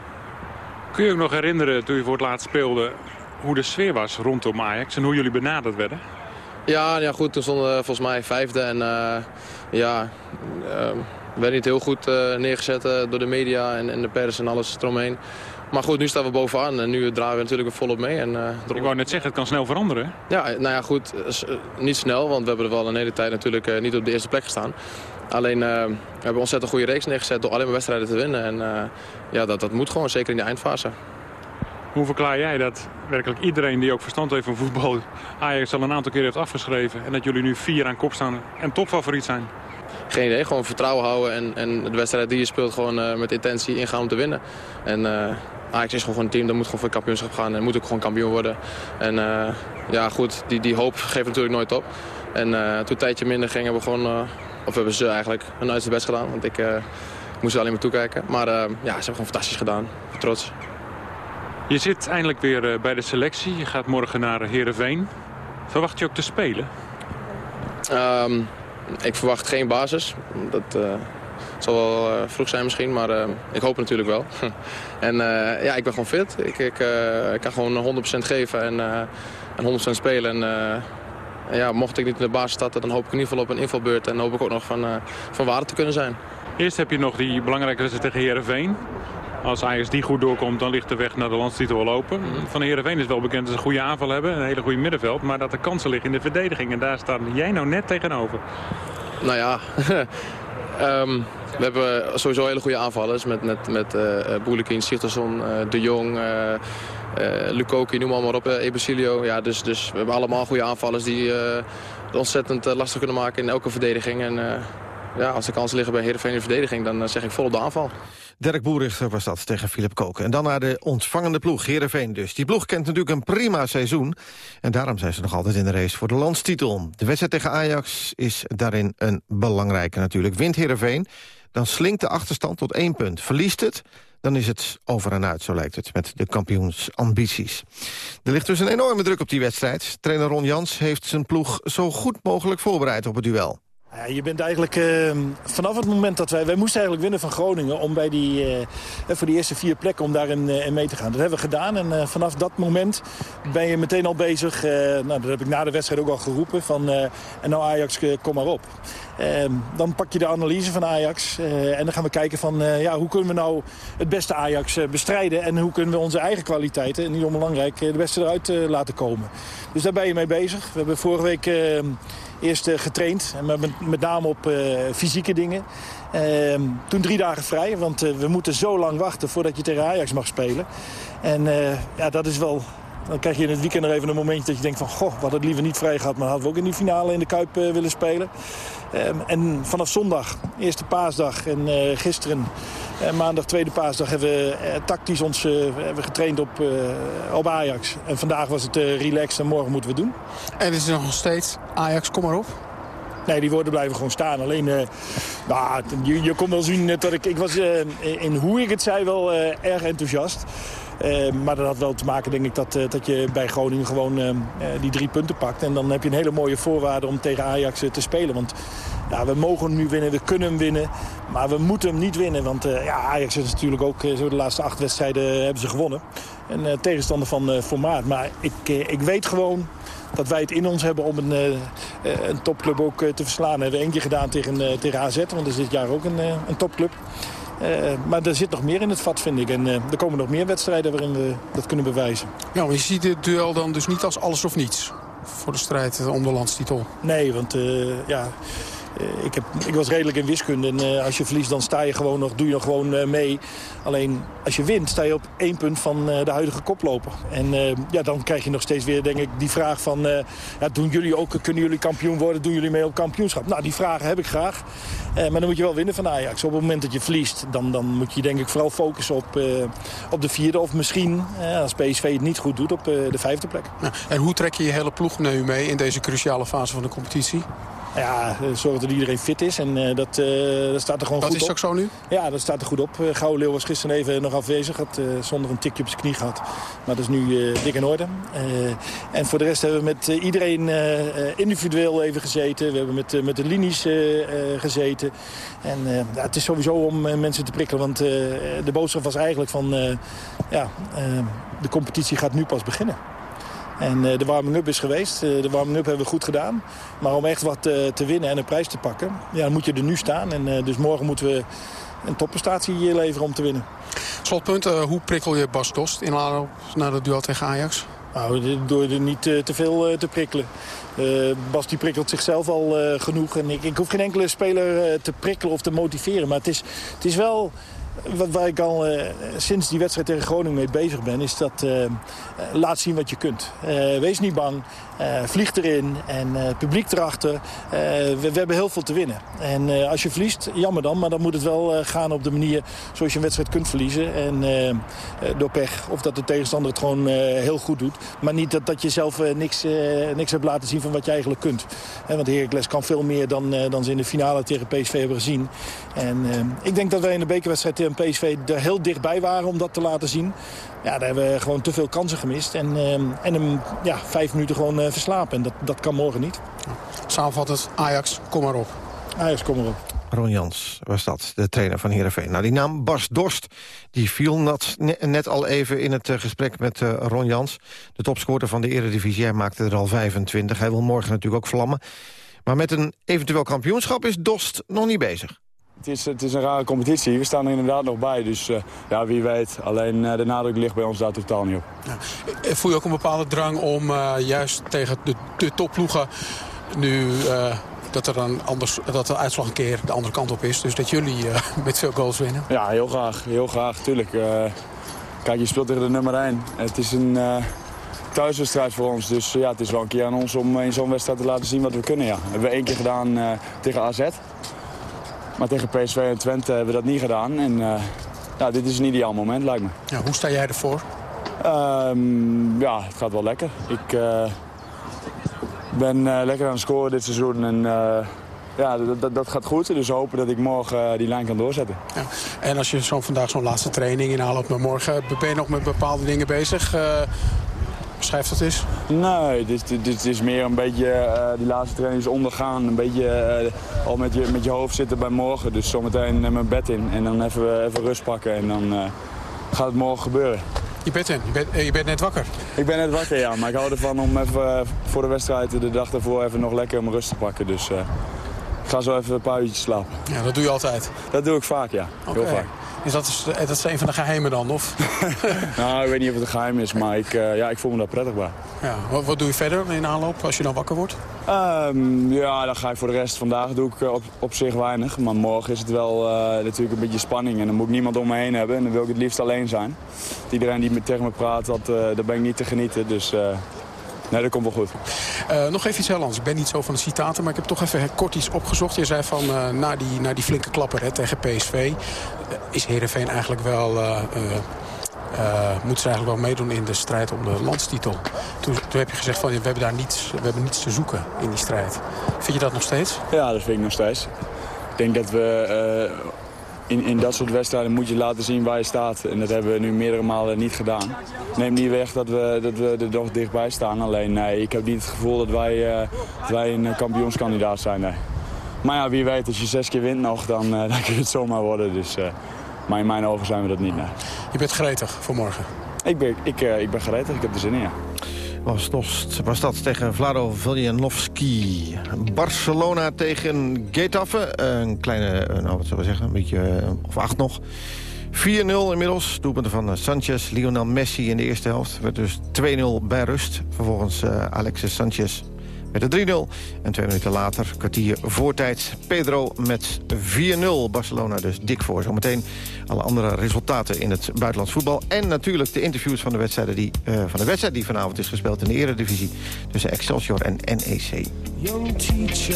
Kun je ook nog herinneren, toen je voor het laatst speelde, hoe de sfeer was rondom Ajax en hoe jullie benaderd werden? Ja, ja goed, toen stonden we volgens mij vijfde en ja, uh, werd niet heel goed uh, neergezet door de media en, en, de pers en alles eromheen. Maar goed, nu staan we bovenaan en nu draaien we natuurlijk volop mee. En, uh, Ik wou net zeggen, het kan snel veranderen. Ja, nou ja, goed, niet snel, want we hebben er wel een hele tijd natuurlijk niet op de eerste plek gestaan. Alleen, we hebben een ontzettend goede reeks neergezet door alleen maar wedstrijden te winnen. En ja, dat, dat moet gewoon, zeker in de eindfase. Hoe verklaar jij dat werkelijk iedereen die ook verstand heeft van voetbal... Ajax al een aantal keer heeft afgeschreven... en dat jullie nu vier aan kop staan en topfavoriet zijn? geen idee. Gewoon vertrouwen houden en, en de wedstrijd die je speelt gewoon eh, met intentie ingaan om te winnen. En eh, Ajax is gewoon een team dat moet gewoon voor het kampioenschap gaan en moet ook gewoon kampioen worden. En eh, ja goed, die, die hoop geeft natuurlijk nooit op. En toen een tijdje minder ging hebben we gewoon, of hebben ze eigenlijk hun uiterste best gedaan. Want ik moest er alleen maar toekijken. Maar ja, ze hebben gewoon fantastisch gedaan. Trots. Je zit eindelijk weer eh, bij de selectie. Je gaat morgen naar Heerenveen. Verwacht je ook te spelen? Ehm, ik verwacht geen basis. Dat eh, zal wel eh, vroeg zijn misschien, maar ik hoop natuurlijk wel. [laughs] en ja, ik ben gewoon fit. Ik, ik, ik kan gewoon 100% geven en, en 100% spelen. En, en ja, mocht ik niet in de basis starten, dan hoop ik in ieder geval op een invalbeurt. En hoop ik ook nog van, van waarde te kunnen zijn. Eerst heb je nog die belangrijke wedstrijd tegen Heerenveen. Als Ajax die goed doorkomt, dan ligt de weg naar de landstitel wel open. Van Heerenveen is wel bekend dat ze een goede aanval hebben, een hele goede middenveld. Maar dat er kansen liggen in de verdediging. En daar staat jij nou net tegenover. Nou ja, [laughs] ehm, we hebben sowieso hele goede aanvallers. Met, met, met eh Boelekin, Sigtersson, eh, De Jong, eh eh, Lukoki, noem maar, maar op, uh, Ebesilio. Ja, dus, dus we hebben allemaal goede aanvallers die het ontzettend lastig kunnen maken in elke verdediging. En ja, als de kansen liggen bij Heerenveen in de verdediging, dan zeg ik volop de aanval. Dirk Boerichter was dat tegen Philip Koken. En dan naar de ontvangende ploeg, Heerenveen dus. Die ploeg kent natuurlijk een prima seizoen. En daarom zijn ze nog altijd in de race voor de landstitel. De wedstrijd tegen Ajax is daarin een belangrijke natuurlijk. Wint Heerenveen, dan slinkt de achterstand tot één punt. Verliest het, dan is het over en uit, zo lijkt het, met de kampioensambities. Er ligt dus een enorme druk op die wedstrijd. Trainer Ron Jans heeft zijn ploeg zo goed mogelijk voorbereid op het duel. Ja, je bent eigenlijk eh, vanaf het moment dat wij... Wij moesten eigenlijk winnen van Groningen om bij die, eh, voor die eerste vier plekken om daarin in mee te gaan. Dat hebben we gedaan en eh, vanaf dat moment ben je meteen al bezig. nou, dat heb ik na de wedstrijd ook al geroepen. Van, en nou Ajax, kom maar op. Ehm, dan pak je de analyse van Ajax en dan gaan we kijken van... ja, hoe kunnen we nou het beste Ajax bestrijden... en hoe kunnen we onze eigen kwaliteiten, en niet onbelangrijk... de beste eruit laten komen. Dus daar ben je mee bezig. We hebben vorige week... Eerst eh, getraind, met, met name op eh, fysieke dingen. Ehm, toen drie dagen vrij, want eh, we moeten zo lang wachten voordat je tegen Ajax mag spelen. En ja, dat is wel... Dan krijg je in het weekend nog even een momentje dat je denkt van... goh, hadden het liever niet vrij gehad, maar hadden we ook in die finale in de Kuip willen spelen. Ehm, en vanaf zondag, eerste paasdag en eh, gisteren, eh, maandag tweede paasdag... hebben we eh, tactisch ons hebben getraind op, op Ajax. En vandaag was het relaxed en morgen moeten we doen. En het is nog steeds Ajax, kom maar op. Nee, die woorden blijven gewoon staan. Alleen, nou, je, je kon wel zien dat ik... Ik was in hoe ik het zei wel erg enthousiast. Eh, maar dat had wel te maken, denk ik, dat, eh, dat je bij Groningen gewoon eh, die drie punten pakt. En dan heb je een hele mooie voorwaarde om tegen Ajax te spelen. Want ja, we mogen hem nu winnen, we kunnen hem winnen. Maar we moeten hem niet winnen. Want ja, Ajax is natuurlijk ook, zo de laatste acht wedstrijden hebben ze gewonnen. En eh, tegenstander van formaat. Maar ik, ik weet gewoon dat wij het in ons hebben om een, een topclub ook te verslaan. Dat hebben we één keer gedaan tegen, tegen AZ, want dat is dit jaar ook een, een topclub. Eh, maar er zit nog meer in het vat, vind ik. En eh, er komen nog meer wedstrijden waarin we dat kunnen bewijzen. Ja, maar je ziet dit duel dan dus niet als alles of niets. Voor de strijd om de landstitel. Nee, want eh, ja, ik, heb, ik was redelijk in wiskunde. En eh, als je verliest, dan sta je gewoon nog, doe je nog gewoon eh, mee. Alleen als je wint, sta je op één punt van eh, de huidige koploper. En eh, ja, dan krijg je nog steeds weer, denk ik, die vraag van... eh, ja, doen jullie ook, kunnen jullie kampioen worden? Doen jullie mee op kampioenschap? Nou, die vragen heb ik graag. Eh, maar dan moet je wel winnen van Ajax. Op het moment dat je verliest, dan, dan moet je denk ik vooral focussen op, eh, op de vierde. Of misschien, eh, als PSV het niet goed doet, op eh, de vijfde plek. Ja, en hoe trek je je hele ploeg nu mee in deze cruciale fase van de competitie? Ja, eh, zorg dat iedereen fit is. En eh, dat, eh, dat staat er gewoon Dat goed is op. ook zo nu? Ja, dat staat er goed op. Gouden Leeuw was gisteren even nog afwezig. Had uh, zonder een tikje op zijn knie gehad. Maar dat is nu dik in orde. En voor de rest hebben we met iedereen individueel even gezeten. We hebben met, met de linies gezeten. En ja, het is sowieso om mensen te prikkelen. Want de boodschap was eigenlijk van... Ja, de competitie gaat nu pas beginnen. En uh, de warming-up is geweest. Uh, de warming-up hebben we goed gedaan. Maar om echt wat uh, te winnen en een prijs te pakken... Ja, dan moet je er nu staan. En dus morgen moeten we een topprestatie leveren om te winnen. Slotpunt, hoe prikkel je Bas Dost in aanloop naar het duel tegen Ajax? Nou, door er niet te veel te prikkelen. Uh, Bas die prikkelt zichzelf al uh, genoeg. En ik, ik hoef geen enkele speler uh, te prikkelen of te motiveren. Maar het is, het is wel wat, waar ik al eh, sinds die wedstrijd tegen Groningen mee bezig ben... is dat eh, laat zien wat je kunt. Eh, wees niet bang, vlieg erin en eh, publiek erachter. Eh, we, we hebben heel veel te winnen. En eh, als je verliest, jammer dan. Maar dan moet het wel eh, gaan op de manier zoals je een wedstrijd kunt verliezen. En eh, eh, door pech. Of dat de tegenstander het gewoon eh, heel goed doet. Maar niet dat, dat je zelf eh, niks, eh, niks hebt laten zien van wat je eigenlijk kunt. Want Heracles kan veel meer dan, eh, dan ze in de finale tegen PSV hebben gezien. En eh, ik denk dat wij in de bekerwedstrijd tegen PSV er heel dichtbij waren om dat te laten zien. Ja, daar hebben we gewoon te veel kansen gemist. En, eh, en hem ja, vijf minuten gewoon eh, verslapen. En dat, dat kan morgen niet. Samenvattend, Ajax, kom maar op. Ajax, kom maar op. Ron Jans was dat, de trainer van Heerenveen. Nou, die naam Bas Dorst, die viel net, net al even in het eh, gesprek met eh, Ron Jans. De topscorer van de Eredivisie, hij maakte er al 25. Hij wil morgen natuurlijk ook vlammen. Maar met een eventueel kampioenschap is Dorst nog niet bezig. Het is, het is een rare competitie. We staan er inderdaad nog bij. Dus eh, ja, wie weet. Alleen eh, de nadruk ligt bij ons daar totaal niet op. Eh, Voel je ook een bepaalde drang om juist tegen de, de topploegen... nu dat, er dan anders, dat de uitslag een keer de andere kant op is... dus dat jullie [laughs] met veel goals winnen? Ja, heel graag. Heel graag, tuurlijk. Kijk, je speelt tegen de nummer 1. Het is een thuiswedstrijd voor ons. Dus ja, het is wel een keer aan ons om in zo'n wedstrijd te laten zien wat we kunnen. Ja. Dat hebben we één keer gedaan tegen AZ. Maar tegen PSV en Twente hebben we dat niet gedaan. En eh, ja, dit is een ideaal moment, lijkt me. Ja, hoe sta jij ervoor? Ehm, ja, het gaat wel lekker. Ik eh, ben eh, lekker aan het scoren dit seizoen. En ja, dat, gaat goed. Dus hopen dat ik morgen die lijn kan doorzetten. Ja. En als je zo vandaag zo'n laatste training inhaalt naar morgen... ben je nog met bepaalde dingen bezig? Dat eens. Nee, dit, dit, dit is meer een beetje eh, die laatste training is ondergaan. Een beetje eh, al met je, met je hoofd zitten bij morgen. Dus zometeen mijn bed in en dan even, even rust pakken. En dan eh, gaat het morgen gebeuren. Je bent in, je bent, je bent net wakker. Ik ben net wakker, ja. Maar ik hou ervan om even voor de wedstrijd de dag daarvoor even nog lekker mijn rust te pakken. Dus ik ga zo even een paar uurtjes slapen. Ja, dat doe je altijd? Dat doe ik vaak, ja. Heel vaak. Is dat, is, dat is een van de geheimen dan? Of? [laughs] Nou, ik weet niet of het een geheim is, maar ik, eh, ja, ik voel me daar prettig bij. Ja, wat, wat doe je verder in de aanloop als je dan wakker wordt? Ehm, ja, dan ga ik voor de rest. Vandaag doe ik eh, op, op zich weinig. Maar morgen is het wel eh, natuurlijk een beetje spanning. En dan moet ik niemand om me heen hebben. En dan wil ik het liefst alleen zijn. Iedereen die met, tegen me praat, dat, eh, daar ben ik niet te genieten. Dus eh, nee, dat komt wel goed. Eh, nog even iets heel anders. Ik ben niet zo van de citaten, maar ik heb toch even kort iets opgezocht. Je zei van, eh, na, die, na die flinke klapper hè, tegen PSV... is Heerenveen eigenlijk wel... eh, moeten ze eigenlijk wel meedoen in de strijd om de landstitel. Toen, toen heb je gezegd van, we hebben daar niets, we hebben niets te zoeken in die strijd. Vind je dat nog steeds? Ja, dat vind ik nog steeds. Ik denk dat we in, in dat soort wedstrijden moet je laten zien waar je staat. En dat hebben we nu meerdere malen niet gedaan. Neemt niet weg dat we, dat we er nog dichtbij staan. Alleen nee, ik heb niet het gevoel dat wij, dat wij een kampioenskandidaat zijn. Nee. Maar ja, wie weet, als je zes keer wint nog, dan, [laughs] dan kun je het zomaar worden. Dus, maar in mijn ogen zijn we dat niet. Nee. Je bent gretig voor morgen. Ik ben, ik, eh, ik ben gereed, ik heb er zin in, ja. Was, Dost, was dat tegen Vlado Veljanovski. Barcelona tegen Getafe. Een kleine, eh, nou wat zullen we zeggen, een beetje eh, of acht nog. 4-0 inmiddels. Doelpunten van Sanchez, Lionel Messi in de eerste helft. Werd dus 2-0 bij rust. Vervolgens eh, Alexis Sanchez met de 3-0. En twee minuten later, kwartier voortijd, Pedro met 4-0. Barcelona dus dik voor. Zometeen alle andere resultaten in het buitenlands voetbal. En natuurlijk de interviews van de, wedstrijden die, eh, van de wedstrijd die vanavond is gespeeld in de eredivisie. Tussen Excelsior en NEC. Teacher,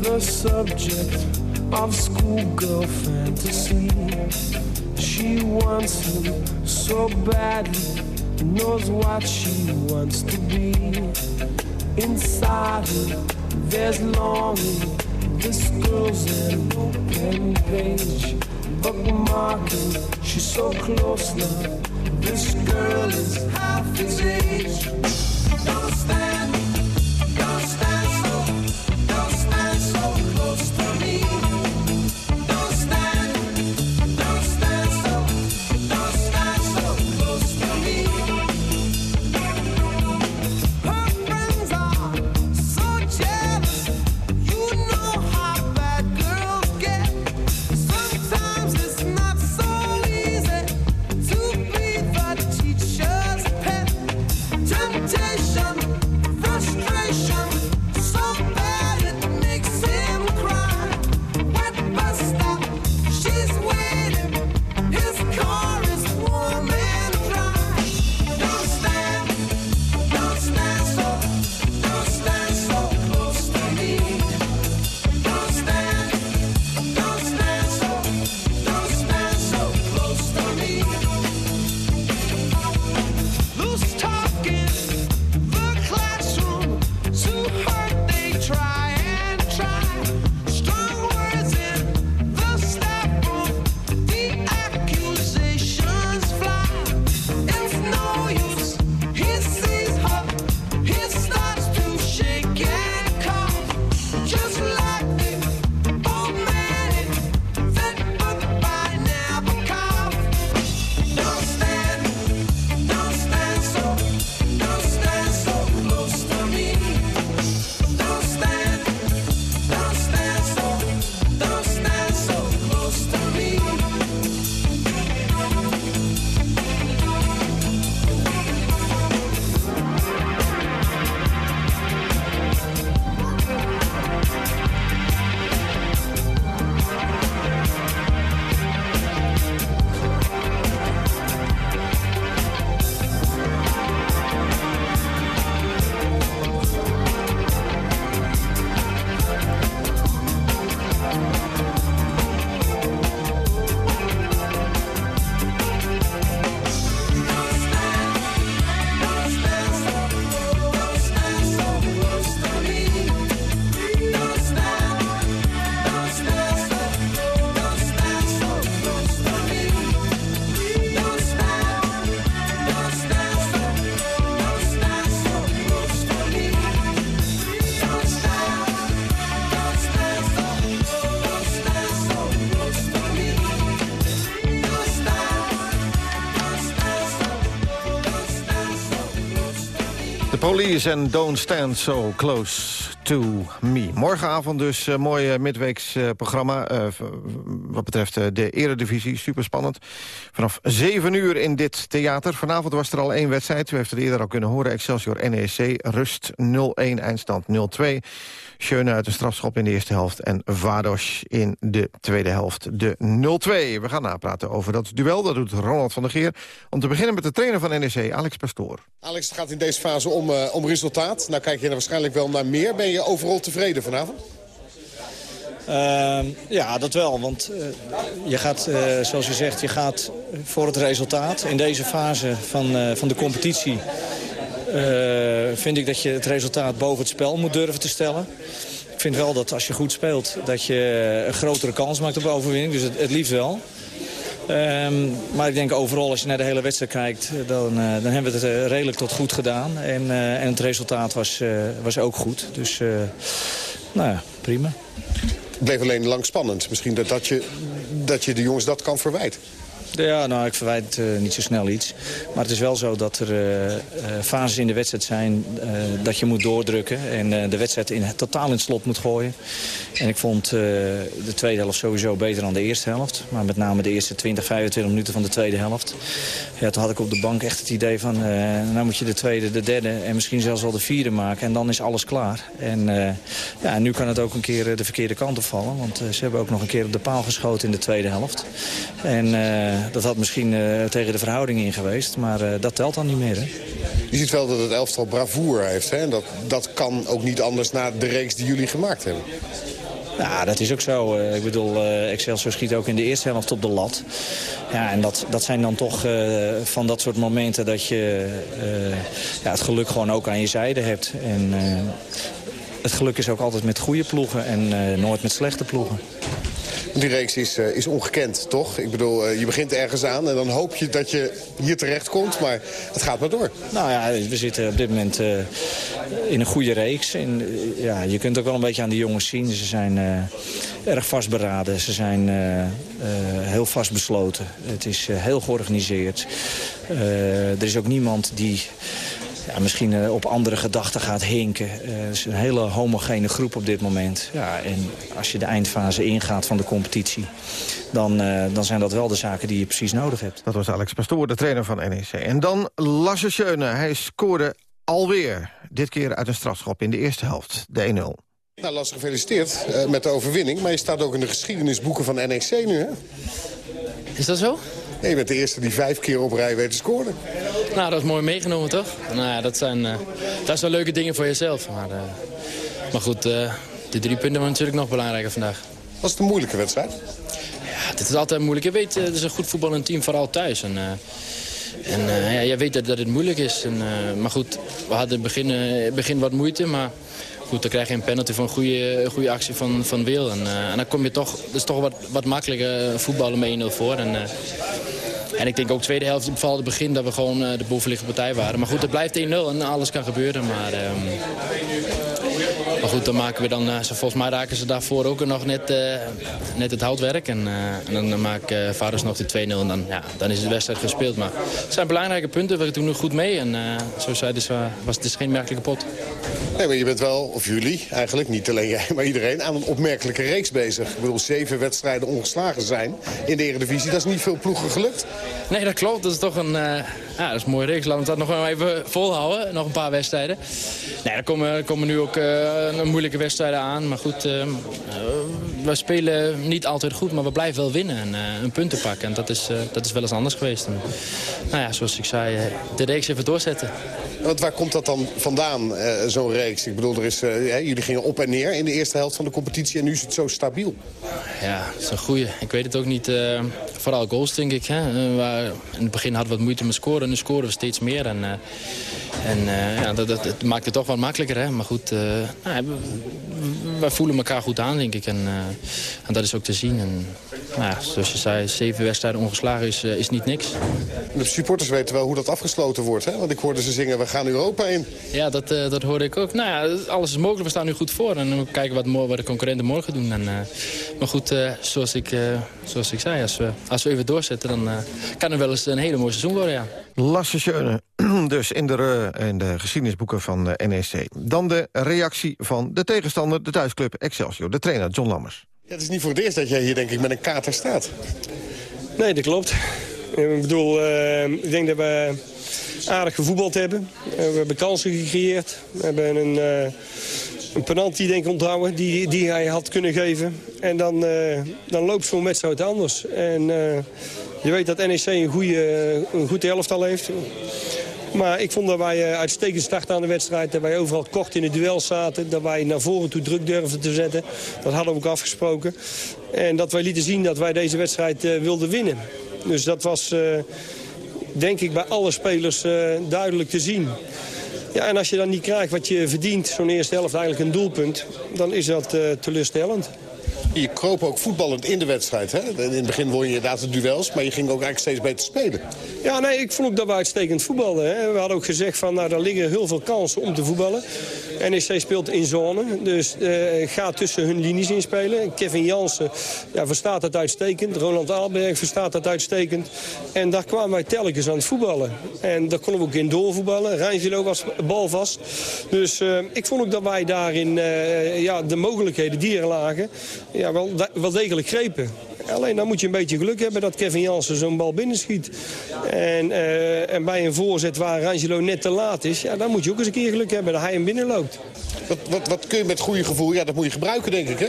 the subject of schoolgirl fantasy. She wants so badly, knows what she wants to be. Inside her, there's longing. This girl's an open page, bookmarking. She's so close now. This girl is half his age. Don't stand De police en don't stand so close to me. Morgenavond dus een mooi midweeks eh, programma. eh, wat betreft eh, de eredivisie, superspannend. Vanaf 7 uur in dit theater. Vanavond was er al één wedstrijd. U heeft het eerder al kunnen horen. Excelsior NEC, rust 0-1, eindstand 0-2. Schöne uit een strafschop in de eerste helft. En Vados in de tweede helft de 0-2. We gaan napraten over dat duel. Dat doet Ronald van der Geer. Om te beginnen met de trainer van NEC, Alex Pastoor. Alex, het gaat in deze fase om, eh, om resultaat. Nou kijk je er waarschijnlijk wel naar meer. Ben je overal tevreden vanavond? Ehm, ja, dat wel. Want eh, je gaat, eh, zoals je zegt, je gaat voor het resultaat. In deze fase van, eh, van de competitie vind ik dat je het resultaat boven het spel moet durven te stellen. Ik vind wel dat als je goed speelt, dat je een grotere kans maakt op overwinning. Dus het, het liefst wel. Ehm, maar ik denk overal, als je naar de hele wedstrijd kijkt... dan, eh, dan hebben we het eh, redelijk tot goed gedaan. En, eh, en het resultaat was, was ook goed. Dus, nou ja, prima. Het bleef alleen lang spannend. Misschien dat, dat, je, dat je de jongens dat kan verwijten. Ja, nou, ik verwijt eh, niet zo snel iets. Maar het is wel zo dat er eh, eh, fases in de wedstrijd zijn dat je moet doordrukken. En de wedstrijd in, totaal in het slot moet gooien. En ik vond de tweede helft sowieso beter dan de eerste helft. Maar met name de eerste 20, 25 minuten van de tweede helft. Ja, toen had ik op de bank echt het idee van... nou moet je de tweede, de derde en misschien zelfs wel de vierde maken. En dan is alles klaar. En ja, nu kan het ook een keer de verkeerde kant opvallen. Want ze hebben ook nog een keer op de paal geschoten in de tweede helft. En dat had misschien eh, tegen de verhouding in geweest. Maar eh, dat telt dan niet meer, hè? Je ziet wel dat het elftal bravoer heeft. Hè? Dat, dat kan ook niet anders na de reeks die jullie gemaakt hebben. Ja, dat is ook zo. Eh, ik bedoel, Excelsior schiet ook in de eerste helft op de lat. Ja, en dat, dat zijn dan toch van dat soort momenten dat je ja, het geluk gewoon ook aan je zijde hebt. En het geluk is ook altijd met goede ploegen en nooit met slechte ploegen. Die reeks is, eh, is ongekend, toch? Ik bedoel, eh, je begint ergens aan en dan hoop je dat je hier terecht komt. Maar het gaat maar door. Nou ja, we zitten op dit moment eh, in een goede reeks. En, ja, je kunt ook wel een beetje aan die jongens zien. Ze zijn erg vastberaden. Ze zijn heel vastbesloten. Het is heel georganiseerd. Er is ook niemand die ja, misschien eh, op andere gedachten gaat hinken. Eh, het is een hele homogene groep op dit moment. Ja, en als je de eindfase ingaat van de competitie... Dan, eh, dan zijn dat wel de zaken die je precies nodig hebt. Dat was Alex Pastoor, de trainer van NEC. En dan Lasse Schöne. Hij scoorde alweer. Dit keer uit een strafschop in de eerste helft, de 1-0. Nou, Lasse, gefeliciteerd eh, met de overwinning. Maar je staat ook in de geschiedenisboeken van NEC nu, hè? Is dat zo? Nee, je bent de eerste die vijf keer op rij weet te scoren. Nou, dat is mooi meegenomen, toch? Nou ja, dat zijn, eh, dat zijn leuke dingen voor jezelf. Maar, eh, maar goed, eh die drie punten waren natuurlijk nog belangrijker vandaag. Was het een moeilijke wedstrijd? Ja, dit is altijd moeilijk. Je weet, het is een goed voetballend team, vooral thuis. En, en ja, jij weet dat, dat het moeilijk is. En, maar goed, we hadden in het begin, begin wat moeite, maar... Goed, dan krijg je een penalty voor een goede, goede actie van, van Wil. En, eh, en dan kom je toch, dat is toch wat, wat makkelijker eh, voetballen met 1-0 voor. En, eh, en ik denk ook tweede helft, vooral het begin, dat we gewoon de bovenliggende partij waren. Maar goed, het blijft 1-0 en alles kan gebeuren. Maar, ehm, maar goed, dan maken we dan, eh, ze- volgens mij raken ze daarvoor ook nog net, eh, net het houtwerk. En, eh, en dan, uh, Vaders nog de 2-0 en dan, ja, dan is de wedstrijd gespeeld. Maar het zijn belangrijke punten, we doen nu goed mee. En zoals zei, dus, uh, was het is geen merkelijke pot. Nee, maar je bent wel, of jullie eigenlijk, niet alleen jij, maar iedereen... aan een opmerkelijke reeks bezig. Ik bedoel, zeven wedstrijden ongeslagen zijn in de Eredivisie. Dat is niet veel ploegen gelukt. Nee, dat klopt. Dat is toch een, uh, ja, dat is een mooie reeks. Laten we dat nog even volhouden. Nog een paar wedstrijden. Nee, er komen, er komen nu ook uh, moeilijke wedstrijden aan. Maar goed, uh, we spelen niet altijd goed, maar we blijven wel winnen. En een punten pakken. En dat is, dat is wel eens anders geweest. En, nou ja, zoals ik zei, de reeks even doorzetten. Want waar komt dat dan vandaan, zo'n reeks? Ik bedoel, er is, jullie gingen op en neer in de eerste helft van de competitie... en nu is het zo stabiel. Ja, dat is een goeie. Ik weet het ook niet. Uh, vooral goals, denk ik. Hè? Uh, waar, in het begin hadden we wat moeite met scoren. Nu scoren we steeds meer. En, uh, en ja, dat, dat, dat, maakt het toch wat makkelijker. Hè? Maar goed, nou, we, wij voelen elkaar goed aan, denk ik. En, en dat is ook te zien. En, nou, zoals je zei, zeven wedstrijden ongeslagen is, is niet niks. De supporters weten wel hoe dat afgesloten wordt. Hè? Want ik hoorde ze zingen, we gaan Europa in. Ja, dat, dat hoorde ik ook. Nou ja, alles is mogelijk. We staan nu goed voor. En we kijken wat, wat de concurrenten morgen doen. En, maar goed, zoals, ik, zoals ik zei, als we, als we even doorzetten... dan kan er wel eens een hele mooie seizoen worden, ja. Lasse Schöne, Dus in de, in de geschiedenisboeken van NEC. Dan de reactie van de tegenstander, de thuisclub Excelsior. De trainer John Lammers. Ja, het is niet voor het eerst dat jij hier denk ik met een kater staat. Nee, dat klopt. Ik bedoel, eh, ik denk dat we aardig gevoetbald hebben. Eh, we hebben kansen gecreëerd. We hebben een, eh, een penalty denk ik onthouden die, die hij had kunnen geven. En dan, eh, dan loopt zo'n wedstrijd anders. En eh, je weet dat NEC een goede, een goede elftal heeft. Maar ik vond dat wij eh, uitstekend starten aan de wedstrijd. Dat wij overal kort in het duel zaten. Dat wij naar voren toe druk durfden te zetten. Dat hadden we ook afgesproken. En dat wij lieten zien dat wij deze wedstrijd eh, wilden winnen. Dus dat was, eh, denk ik, bij alle spelers duidelijk te zien. Ja, en als je dan niet krijgt wat je verdient, zo'n eerste helft eigenlijk een doelpunt... dan is dat teleurstellend. Je kroop ook voetballend in de wedstrijd. Hè? In het begin won je inderdaad de duels, maar je ging ook eigenlijk steeds beter spelen. Ja, nee, ik vond ook dat we uitstekend voetbalden. Hè. We hadden ook gezegd van, nou, er liggen heel veel kansen om te voetballen. NEC speelt in zone, dus eh gaat tussen hun linies inspelen. Kevin Jansen ja, verstaat dat uitstekend. Roland Aalberg verstaat dat uitstekend. En daar kwamen wij telkens aan het voetballen. En daar konden we ook in doorvoetballen. Rangelo was balvast. Dus eh, ik vond ook dat wij daarin eh, ja, de mogelijkheden die er lagen... wel, wel degelijk grepen. Alleen dan moet je een beetje geluk hebben dat Kevin Jansen zo'n bal binnenschiet. En, eh, en bij een voorzet waar Angelo net te laat is... Ja, dan moet je ook eens een keer geluk hebben dat hij hem binnenloopt. Wat, wat, wat kun je met goede gevoel? Ja, dat moet je gebruiken, denk ik, hè?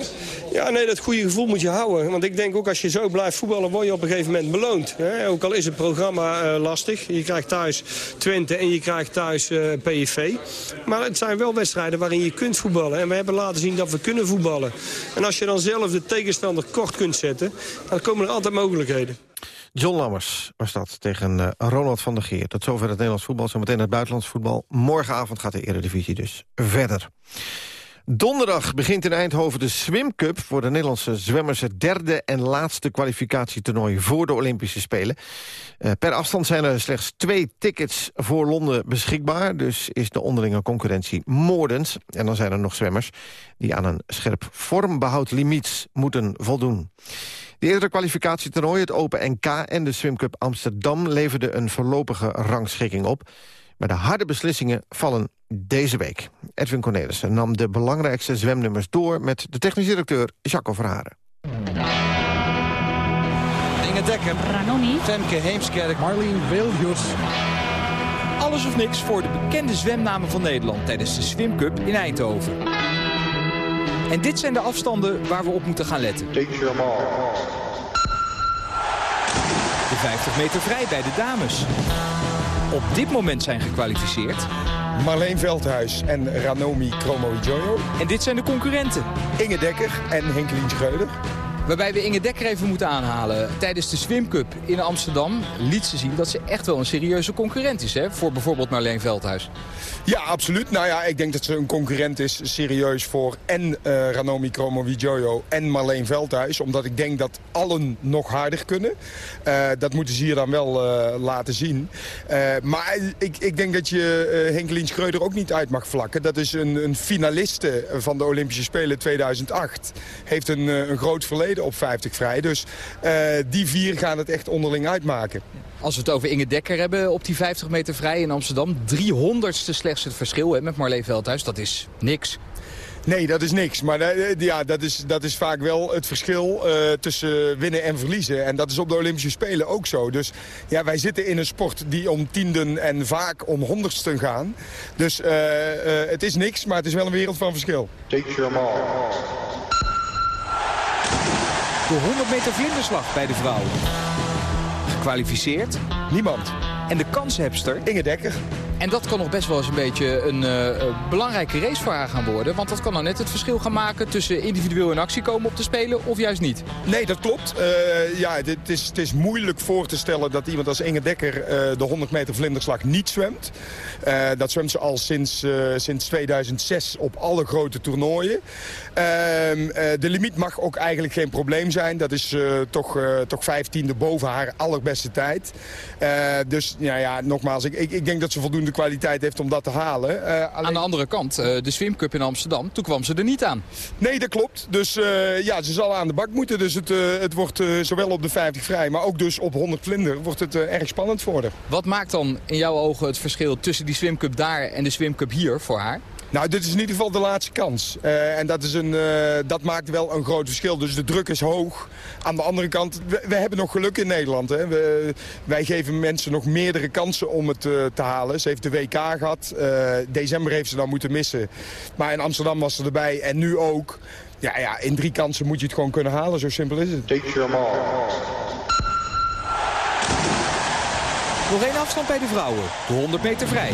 Ja, nee, dat goede gevoel moet je houden. Want ik denk ook als je zo blijft voetballen, word je op een gegeven moment beloond. Hè? Ook al is het programma eh, lastig. Je krijgt thuis Twente en je krijgt thuis eh, PSV. Maar het zijn wel wedstrijden waarin je kunt voetballen. En we hebben laten zien dat we kunnen voetballen. En als je dan zelf de tegenstander kort kunt zetten, dan komen er altijd mogelijkheden. John Lammers was dat tegen eh, Ronald van der Geer. Tot zover het Nederlands voetbal, zometeen het buitenlands voetbal. Morgenavond gaat de Eredivisie dus verder. Donderdag begint in Eindhoven de Swim Cup... voor de Nederlandse zwemmers het derde en laatste kwalificatietoernooi... voor de Olympische Spelen. Eh, per afstand zijn er slechts twee tickets voor Londen beschikbaar... dus is de onderlinge concurrentie moordend. En dan zijn er nog zwemmers die aan een scherp vormbehoudlimiet moeten voldoen. De eerdere kwalificatietoernooi, het Open NK en de Swim Cup Amsterdam... leverden een voorlopige rangschikking op. Maar de harde beslissingen vallen deze week. Edwin Cornelissen nam de belangrijkste zwemnummers door... met de technisch directeur Jacco Verharen. Inge Dekker. Ranoni. Femke Heemskerk. Marleen Weeljus. Alles of niks voor de bekende zwemnamen van Nederland tijdens de Swim Cup in Eindhoven. En dit zijn de afstanden waar we op moeten gaan letten. De 50 meter vrij bij de dames. Op dit moment zijn gekwalificeerd... Marleen Veldhuis en Ranomi Kromowidjojo. En dit zijn de concurrenten. Inge Dekker en Henkelien Schreuder. Waarbij we Inge Dekker even moeten aanhalen. Tijdens de Swim Cup in Amsterdam liet ze zien dat ze echt wel een serieuze concurrent is. Hè? Voor bijvoorbeeld Marleen Veldhuis. Ja, absoluut. Nou ja, ik denk dat ze een concurrent is serieus voor en eh, Ranomi Kromowidjojo en Marleen Veldhuis. Omdat ik denk dat allen nog harder kunnen. Eh, dat moeten ze hier dan wel eh, laten zien. Maar ik, ik denk dat je uh, Henkelien Schreuder ook niet uit mag vlakken. Dat is een, een finaliste van de Olympische Spelen 2008. Heeft een, een groot verleden op 50 vrij. Dus eh, die vier gaan het echt onderling uitmaken. Als we het over Inge Dekker hebben op die 50 meter vrij in Amsterdam. 300ste slechts het verschil hè, met Marleen Veldhuis. Dat is niks. Nee, dat is niks. Maar eh, ja, dat, is, dat is vaak wel het verschil eh, tussen winnen en verliezen. En dat is op de Olympische Spelen ook zo. Dus ja, wij zitten in een sport die om tienden en vaak om honderdsten gaan. Dus eh, eh, het is niks, maar het is wel een wereld van verschil. Take your De 100 meter vlinderslag bij de vrouwen. Gekwalificeerd? Niemand. En de kanshebster? Inge Dekker. En dat kan nog best wel eens een beetje een uh, belangrijke race voor haar gaan worden. Want dat kan dan net het verschil gaan maken tussen individueel in actie komen op te spelen of juist niet. Nee, dat klopt. Uh, ja, het is, het is moeilijk voor te stellen dat iemand als Inge Dekker uh, de 100 meter vlinderslag niet zwemt. dat zwemt ze al sinds, sinds 2006 op alle grote toernooien. Ehm, de limiet mag ook eigenlijk geen probleem zijn. Dat is toch, toch vijftiende boven haar allerbeste tijd. dus ja, ja, nogmaals, ik, ik, ik denk dat ze voldoende kwaliteit heeft om dat te halen. Eh, Aan de andere kant, eh, de Swim Cup in Amsterdam, toen kwam ze er niet aan. Nee, dat klopt. Dus eh, ja, ze zal aan de bak moeten. Dus het, het wordt zowel op de 50 vrij, maar ook dus op 100 vlinder... wordt het erg spannend voor haar. Wat maakt dan in jouw ogen het verschil tussen die Swim Cup daar en de Swim Cup hier voor haar? Nou, dit is in ieder geval de laatste kans. Eh, en dat, is een, eh, dat maakt wel een groot verschil. Dus de druk is hoog. Aan de andere kant, we, we hebben nog geluk in Nederland. Hè. We, wij geven mensen nog meerdere kansen om het eh, te halen. Ze heeft de WK gehad. Eh, december heeft ze dan moeten missen. Maar in Amsterdam was ze erbij. En nu ook. Ja, ja, in drie kansen moet je het gewoon kunnen halen. Zo simpel is het. Take your Nog één afstand bij de vrouwen, de 100 meter vrij.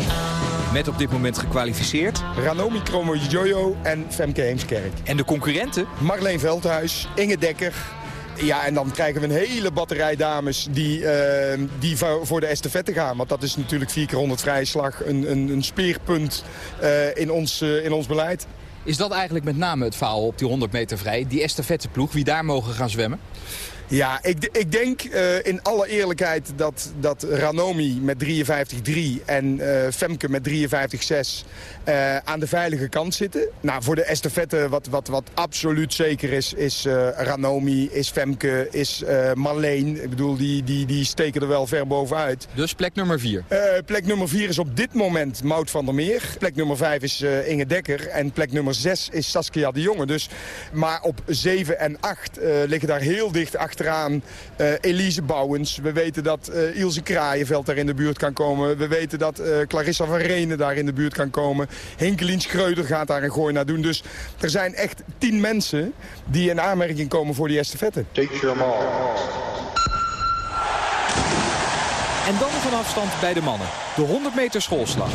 Met op dit moment gekwalificeerd. Ranomi Kromowidjojo en Femke Heemskerk. En de concurrenten? Marleen Veldhuis, Inge Dekker. Ja, en dan krijgen we een hele batterij dames die, eh, die voor de estafette gaan. Want dat is natuurlijk 4 keer 100 vrije slag een, een, een speerpunt eh, in, ons, eh, in ons beleid. Is dat eigenlijk met name het verhaal op die 100 meter vrij? Die estafetteploeg, wie daar mogen gaan zwemmen? Ja, ik, ik denk eh, in alle eerlijkheid dat, dat Ranomi met 53-3 en eh, Femke met 53-6 eh, aan de veilige kant zitten. Nou, voor de estafette wat, wat, wat absoluut zeker is, is Ranomi, is Femke, is Marleen. Ik bedoel, die, die, die steken er wel ver bovenuit. Dus plek nummer 4? plek nummer 4 is op dit moment Mout van der Meer. Plek nummer 5 is Inge Dekker. En plek nummer 6 is Saskia de Jonge. Dus, maar op 7 en 8 eh, liggen daar heel dicht achteraan eh, Elise Bouwens. We weten dat eh, Ilse Kraaienveld daar in de buurt kan komen. We weten dat eh, Clarissa van Renen daar in de buurt kan komen. Henkelien Schreuder gaat daar een gooi naar doen. Dus er zijn echt 10 mensen die in aanmerking komen voor die estafette. Take your En dan nog een afstand bij de mannen. De 100 meter schoolslag.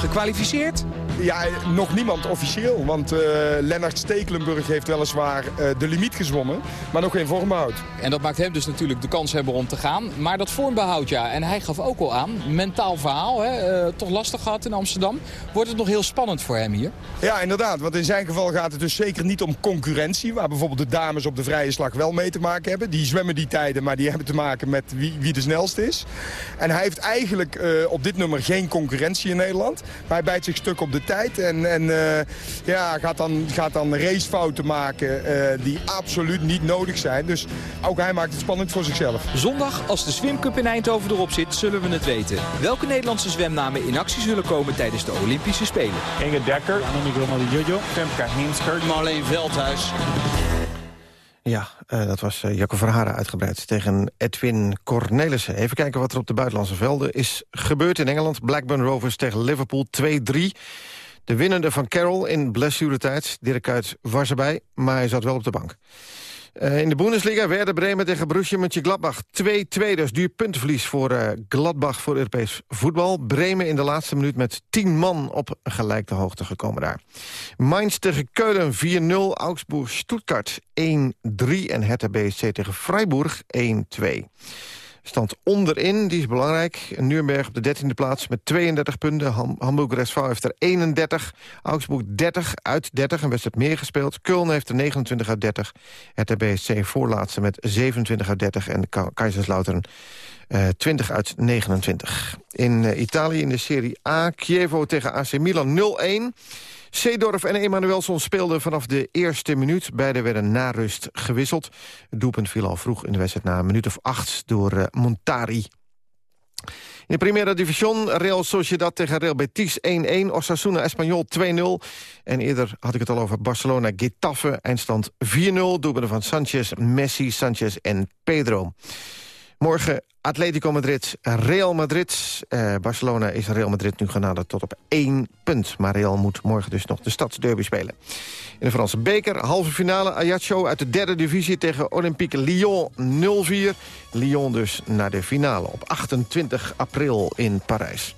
Gekwalificeerd? Ja, nog niemand officieel. Want eh Lennart Stekelenburg heeft weliswaar eh, de limiet gezwommen. Maar nog geen vormbehoud. En dat maakt hem dus natuurlijk de kans hebben om te gaan. Maar dat vormbehoud, ja. En hij gaf ook al aan, mentaal verhaal, hè, eh, toch lastig gehad in Amsterdam. Wordt het nog heel spannend voor hem hier? Ja, inderdaad. Want in zijn geval gaat het dus zeker niet om concurrentie. Waar bijvoorbeeld de dames op de vrije slag wel mee te maken hebben. Die zwemmen die tijden, maar die hebben te maken met wie, wie de snelste is. En hij heeft eigenlijk op dit nummer geen concurrentie in Nederland. Maar hij bijt zich stuk op de tijd. En, en eh, ja, gaat, dan, gaat dan racefouten maken eh, die absoluut niet nodig zijn. Dus ook hij maakt het spannend voor zichzelf. Zondag, als de Swim Cup in Eindhoven erop zit, zullen we het weten. Welke Nederlandse zwemnamen in actie zullen komen tijdens de Olympische Spelen? Inge Dekker, Annemie Jojo, Femke Heemskerk, Marleen Veldhuis. Ja, eh, dat was uh, Jacco Verharen uitgebreid tegen Edwin Cornelissen. Even kijken wat er op de buitenlandse velden is gebeurd in Engeland. Blackburn Rovers tegen Liverpool 2-3. De winnende van Carroll in blessuretijd. Dirk Kuyt was erbij, maar hij zat wel op de bank. Uh, in de Bundesliga Werder Bremen tegen Borussia Mönchengladbach 2-2. Dus duur puntenverlies voor uh, Gladbach voor Europees voetbal. Bremen in de laatste minuut met 10 man op gelijke hoogte gekomen daar. Mainz tegen Keulen 4-0. Augsburg Stuttgart 1-3. En Hertha BSC tegen Freiburg 1-2. Stand onderin, die is belangrijk. Nuremberg op de 13e plaats met 32 punten. Ham Hamburg Resval heeft er 31. Augsburg 30 uit 30, een wedstrijd meer gespeeld. Köln heeft er 29 uit 30. Het BSC voorlaatste met 27 uit 30. En Kaiserslautern uh, 20 uit 29. In uh, Italië in de Serie A, Chievo tegen AC Milan 0-1. Seedorf en Emanuelson speelden vanaf de eerste minuut. Beiden werden na rust gewisseld. Het doelpunt viel al vroeg in de wedstrijd na een minuut of acht door uh, Montari. In de Primera División, Real Sociedad tegen Real Betis 1-1. Osasuna Espanyol 2-0. En eerder had ik het al over Barcelona Getafe. Eindstand 4-0. Doelpunten van Sanchez, Messi, Sanchez en Pedro. Morgen Atletico Madrid, Real Madrid. Uh, Barcelona is Real Madrid nu genaderd tot op één punt. Maar Real moet morgen dus nog de stadsderby spelen. In de Franse beker, halve finale Ajaccio uit de derde divisie tegen Olympique Lyon 0-4. Lyon dus naar de finale op 28 april in Parijs.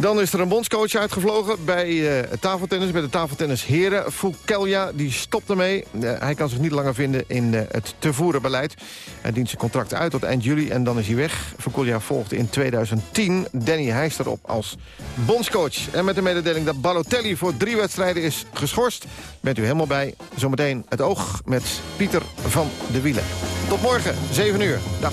Dan is er een bondscoach uitgevlogen bij uh, tafeltennis, bij de tafeltennis heren. Die stopt ermee. Uh, hij kan zich niet langer vinden in uh, het te voeren beleid. Hij dient zijn contract uit tot eind juli en dan is hij weg. Foukelja volgde in 2010 Danny Heijster op als bondscoach. En met de mededeling dat Balotelli voor drie wedstrijden is geschorst... bent u helemaal bij. Zometeen het oog met Pieter van de Wielen. Tot morgen, 7 uur. Dag.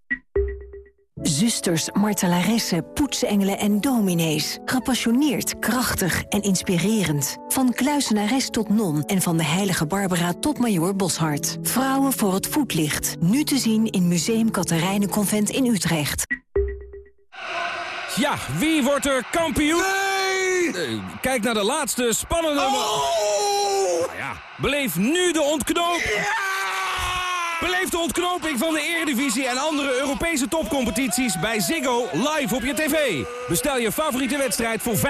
Zusters, martelaressen, poetsengelen en dominees. Gepassioneerd, krachtig en inspirerend. Van kluisenares tot non en van de heilige Barbara tot majoor Boshart. Vrouwen voor het voetlicht. Nu te zien in Museum Katharijnenconvent in Utrecht. Ja, wie wordt er kampioen? Nee! kijk naar de laatste spannende... Oh! Ja, beleef nu de ontknoping. Beleef de ontknoping van de Eredivisie en andere Europese topcompetities bij Ziggo live op je tv. Bestel je favoriete wedstrijd voor 5,95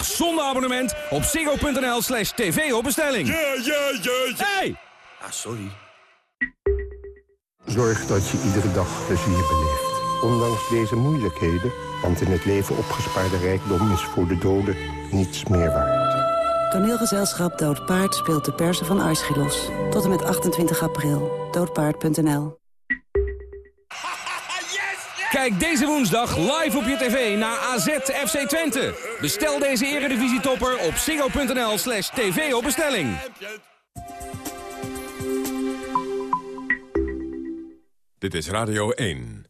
zonder abonnement op ziggo.nl slash tv op bestelling. Ja, ja, ja, ja. Hey! Ah, sorry. Zorg dat je iedere dag plezier beleeft. Ondanks deze moeilijkheden, want in het leven opgespaarde rijkdom is voor de doden niets meer waard. Toneelgezelschap Dood Paard speelt de persen van Aeschylos. Tot en met 28 april. Doodpaard.nl [laughs] Kijk deze woensdag live op je tv naar AZ FC Twente. Bestel deze eredivisietopper op ziggo.nl slash tv op bestelling. Dit is Radio 1.